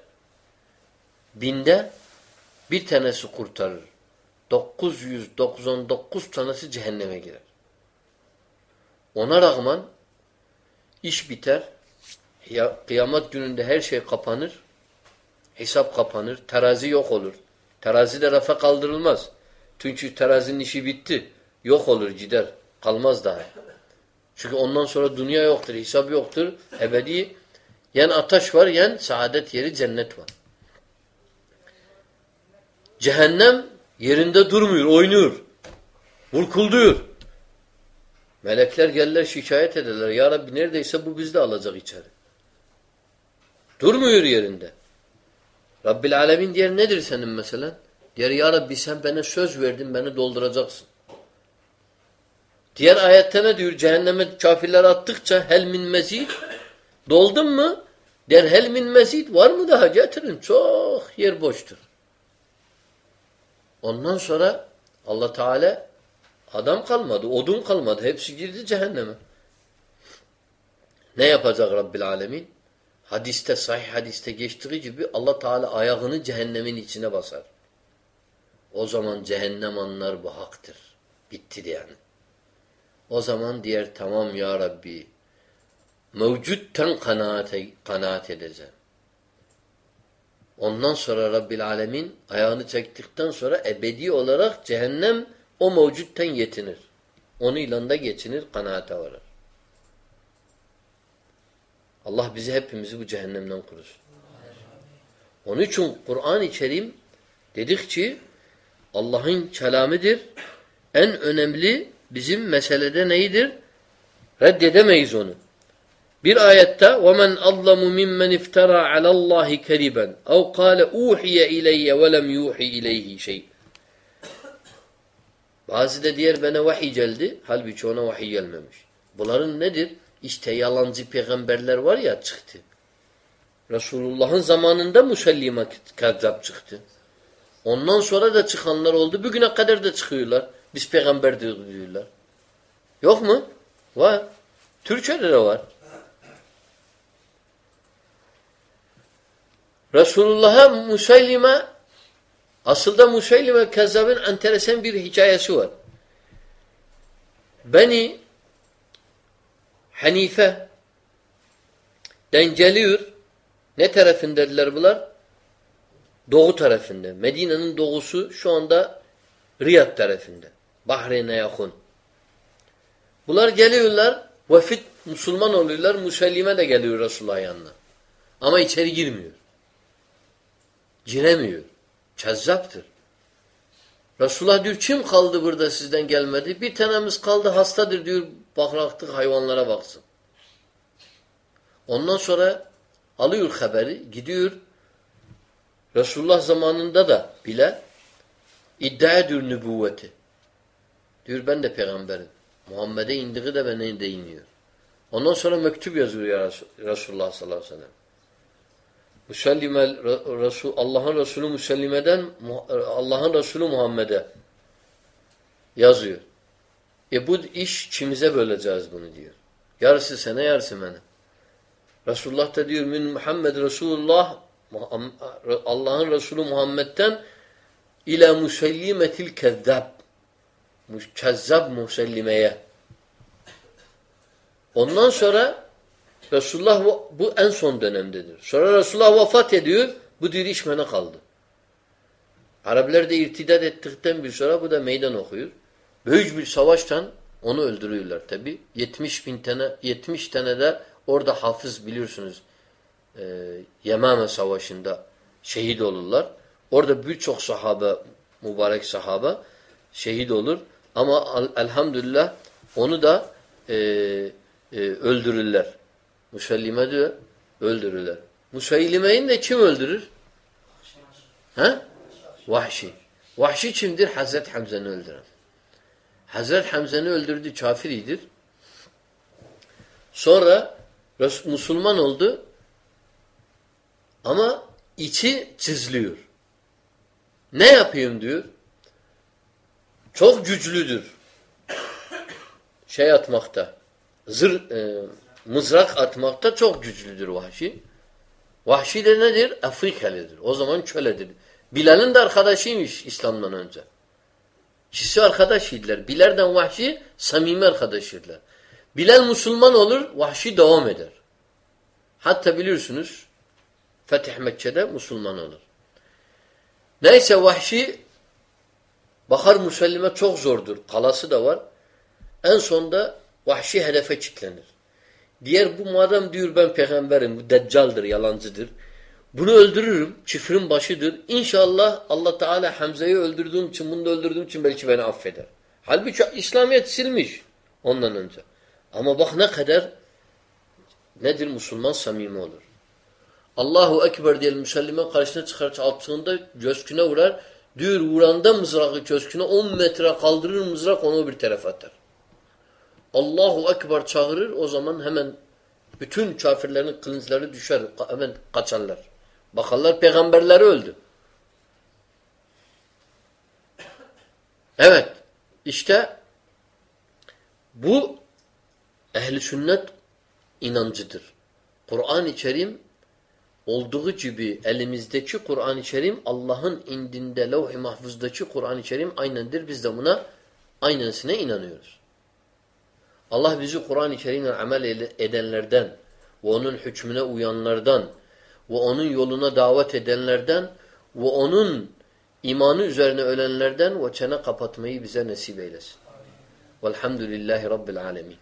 Binde bir tanesi kurtarır. 999 tanesi cehenneme girer. Ona rağmen iş biter. Ya, kıyamet gününde her şey kapanır. Hesap kapanır. Terazi yok olur. Terazi de rafa kaldırılmaz. Çünkü terazinin işi bitti. Yok olur gider. Kalmaz daha. Çünkü ondan sonra dünya yoktur. Hesap yoktur. Ebedi. Yen ateş var yen saadet yeri cennet var. Cehennem yerinde durmuyor. Oynuyor. Vurkulduyor. Melekler gelirler şikayet ederler. Ya Rabbi neredeyse bu bizi de alacak içeri. Durmuyor yerinde. Rabbil Alemin diğer nedir senin mesela? Diğer Ya Rabbi sen bana söz verdin beni dolduracaksın. Diğer ayette ne diyor? Cehenneme kafirler attıkça hel min mezid doldun mu? Der hel min mezid var mı daha getirin. Çok yer boştur. Ondan sonra Allah Teala adam kalmadı, odun kalmadı. Hepsi girdi cehenneme. Ne yapacak Rabbil Alemin? Hadiste, sahih hadiste geçtiği gibi Allah Teala ayağını cehennemin içine basar. O zaman cehennem anlar bu haktır. Bitti yani. O zaman diğer tamam ya Rabbi mevcutten kanaate, kanaat edeceğim. Ondan sonra Rabbil Alemin ayağını çektikten sonra ebedi olarak cehennem o mevcutten yetinir. Onu ilanda geçinir, kanaate varır. Allah bizi hepimizi bu cehennemden korusun. Onun için Kur'an-ı Kerim dedik ki Allah'ın kelamıdır. En önemli bizim meselede neydir? Reddedemeyiz onu. Bir ayette وَمَنْ أَظْلَمُ مِمَّنْ اِفْتَرَى عَلَى اللّٰهِ كَرِبًا اَوْ قَالَ اُوحِيَ اِلَيَّ وَلَمْ يُوحِ اِلَيْهِ şey. Bazı da diğer bana vahiy geldi. Halbuki ona vahiy gelmemiş. Bunların nedir? İşte yalancı peygamberler var ya çıktı. Resulullah'ın zamanında musallima kazzap çıktı. Ondan sonra da çıkanlar oldu. Bugüne kadar da çıkıyorlar. Biz peygamber diyorlar. Yok mu? Var. Türkçe'de de var. Resulullah'a Musaylime aslında Musaylime Kezzab'ın enteresan bir hikayesi var. Beni Hanife dengeliyor. Ne tarafındadılar bunlar? Doğu tarafında. Medine'nin doğusu şu anda Riyad tarafında. Bahreyn'e yakın. Bunlar geliyorlar. Vefit Müslüman oluyorlar. Musellime de geliyor Resulullah yanına. Ama içeri girmiyor. Giremiyor. Kezzaptır. Resulullah diyor kim kaldı burada sizden gelmedi? Bir tanemiz kaldı hastadır diyor. Bakraktık hayvanlara baksın. Ondan sonra alıyor haberi gidiyor. Resulullah zamanında da bile iddia ediyor nübüvveti. Diyor ben de peygamberim. Muhammed'e indiği de bana de iniyor. Ondan sonra mektup yazıyor ya Resulullah sallallahu aleyhi ve sellem. Müsellime Resul Allah'ın Resulü Müsellime'den Allah'ın Resulü Muhammed'e yazıyor. E bu iş kimize böleceğiz bunu diyor. Yarısı sana yarısı bana. Resulullah da diyor min Muhammed Resulullah Allah'ın Resulü Muhammed'den ila musellimetil kezzab kezzab musellimeye. Ondan sonra Resulullah bu en son dönemdedir. Sonra Resulullah vefat ediyor. Bu diyor kaldı. Araplar da irtidat ettikten bir sonra bu da meydan okuyor. Büyük bir savaştan onu öldürüyorlar tabi. 70 bin tane 70 tane de orada hafız biliyorsunuz e, Yemame Savaşı'nda şehit olurlar. Orada birçok sahabe mübarek sahabe şehit olur. Ama elhamdülillah onu da e, e, öldürürler. Musallime diyor öldürürler. Musallime'yi de kim öldürür? Ha? Vahşi. Vahşi kimdir? Hazreti Hamza'nı öldüren. Hazreti Hamza'nı öldürdü kafiridir. Sonra Müslüman oldu ama içi çizliyor. Ne yapayım diyor. Çok güçlüdür. Şey atmakta. Zır, e, mızrak atmakta çok güçlüdür vahşi. Vahşi de nedir? Afrikalıdır. O zaman köledir. Bilal'in de arkadaşıymış İslam'dan önce. İkisi arkadaşıydılar. Bilal'den vahşi samimi arkadaşıydılar. Bilal Müslüman olur, vahşi devam eder. Hatta biliyorsunuz Fetih Mekke'de Müslüman olur. Neyse vahşi bakar Müsellime çok zordur. Kalası da var. En sonda vahşi hedefe kilitlenir. Diğer bu madem diyor ben peygamberim, bu deccaldır, yalancıdır. Bunu öldürürüm, çifrin başıdır. İnşallah Allah Teala Hamza'yı öldürdüğüm için, bunu da öldürdüğüm için belki beni affeder. Halbuki İslamiyet silmiş ondan önce. Ama bak ne kadar nedir Müslüman samimi olur. Allahu Ekber diye Müslüman karşısına çıkar attığında köşküne vurar. Diyor vuranda mızrağı köşküne 10 metre kaldırır mızrak onu bir tarafa atar. Allahu Ekber çağırır o zaman hemen bütün kafirlerin kılınçları düşer. Hemen kaçarlar. Bakarlar peygamberleri öldü. Evet. işte bu ehli sünnet inancıdır. Kur'an-ı Kerim olduğu gibi elimizdeki Kur'an-ı Kerim Allah'ın indinde levh-i mahfuzdaki Kur'an-ı Kerim aynendir. Biz de buna aynensine inanıyoruz. Allah bizi Kur'an-ı Kerim'le amel edenlerden ve onun hükmüne uyanlardan ve onun yoluna davet edenlerden ve onun imanı üzerine ölenlerden ve çene kapatmayı bize nasip eylesin. Velhamdülillahi Rabbil alemin.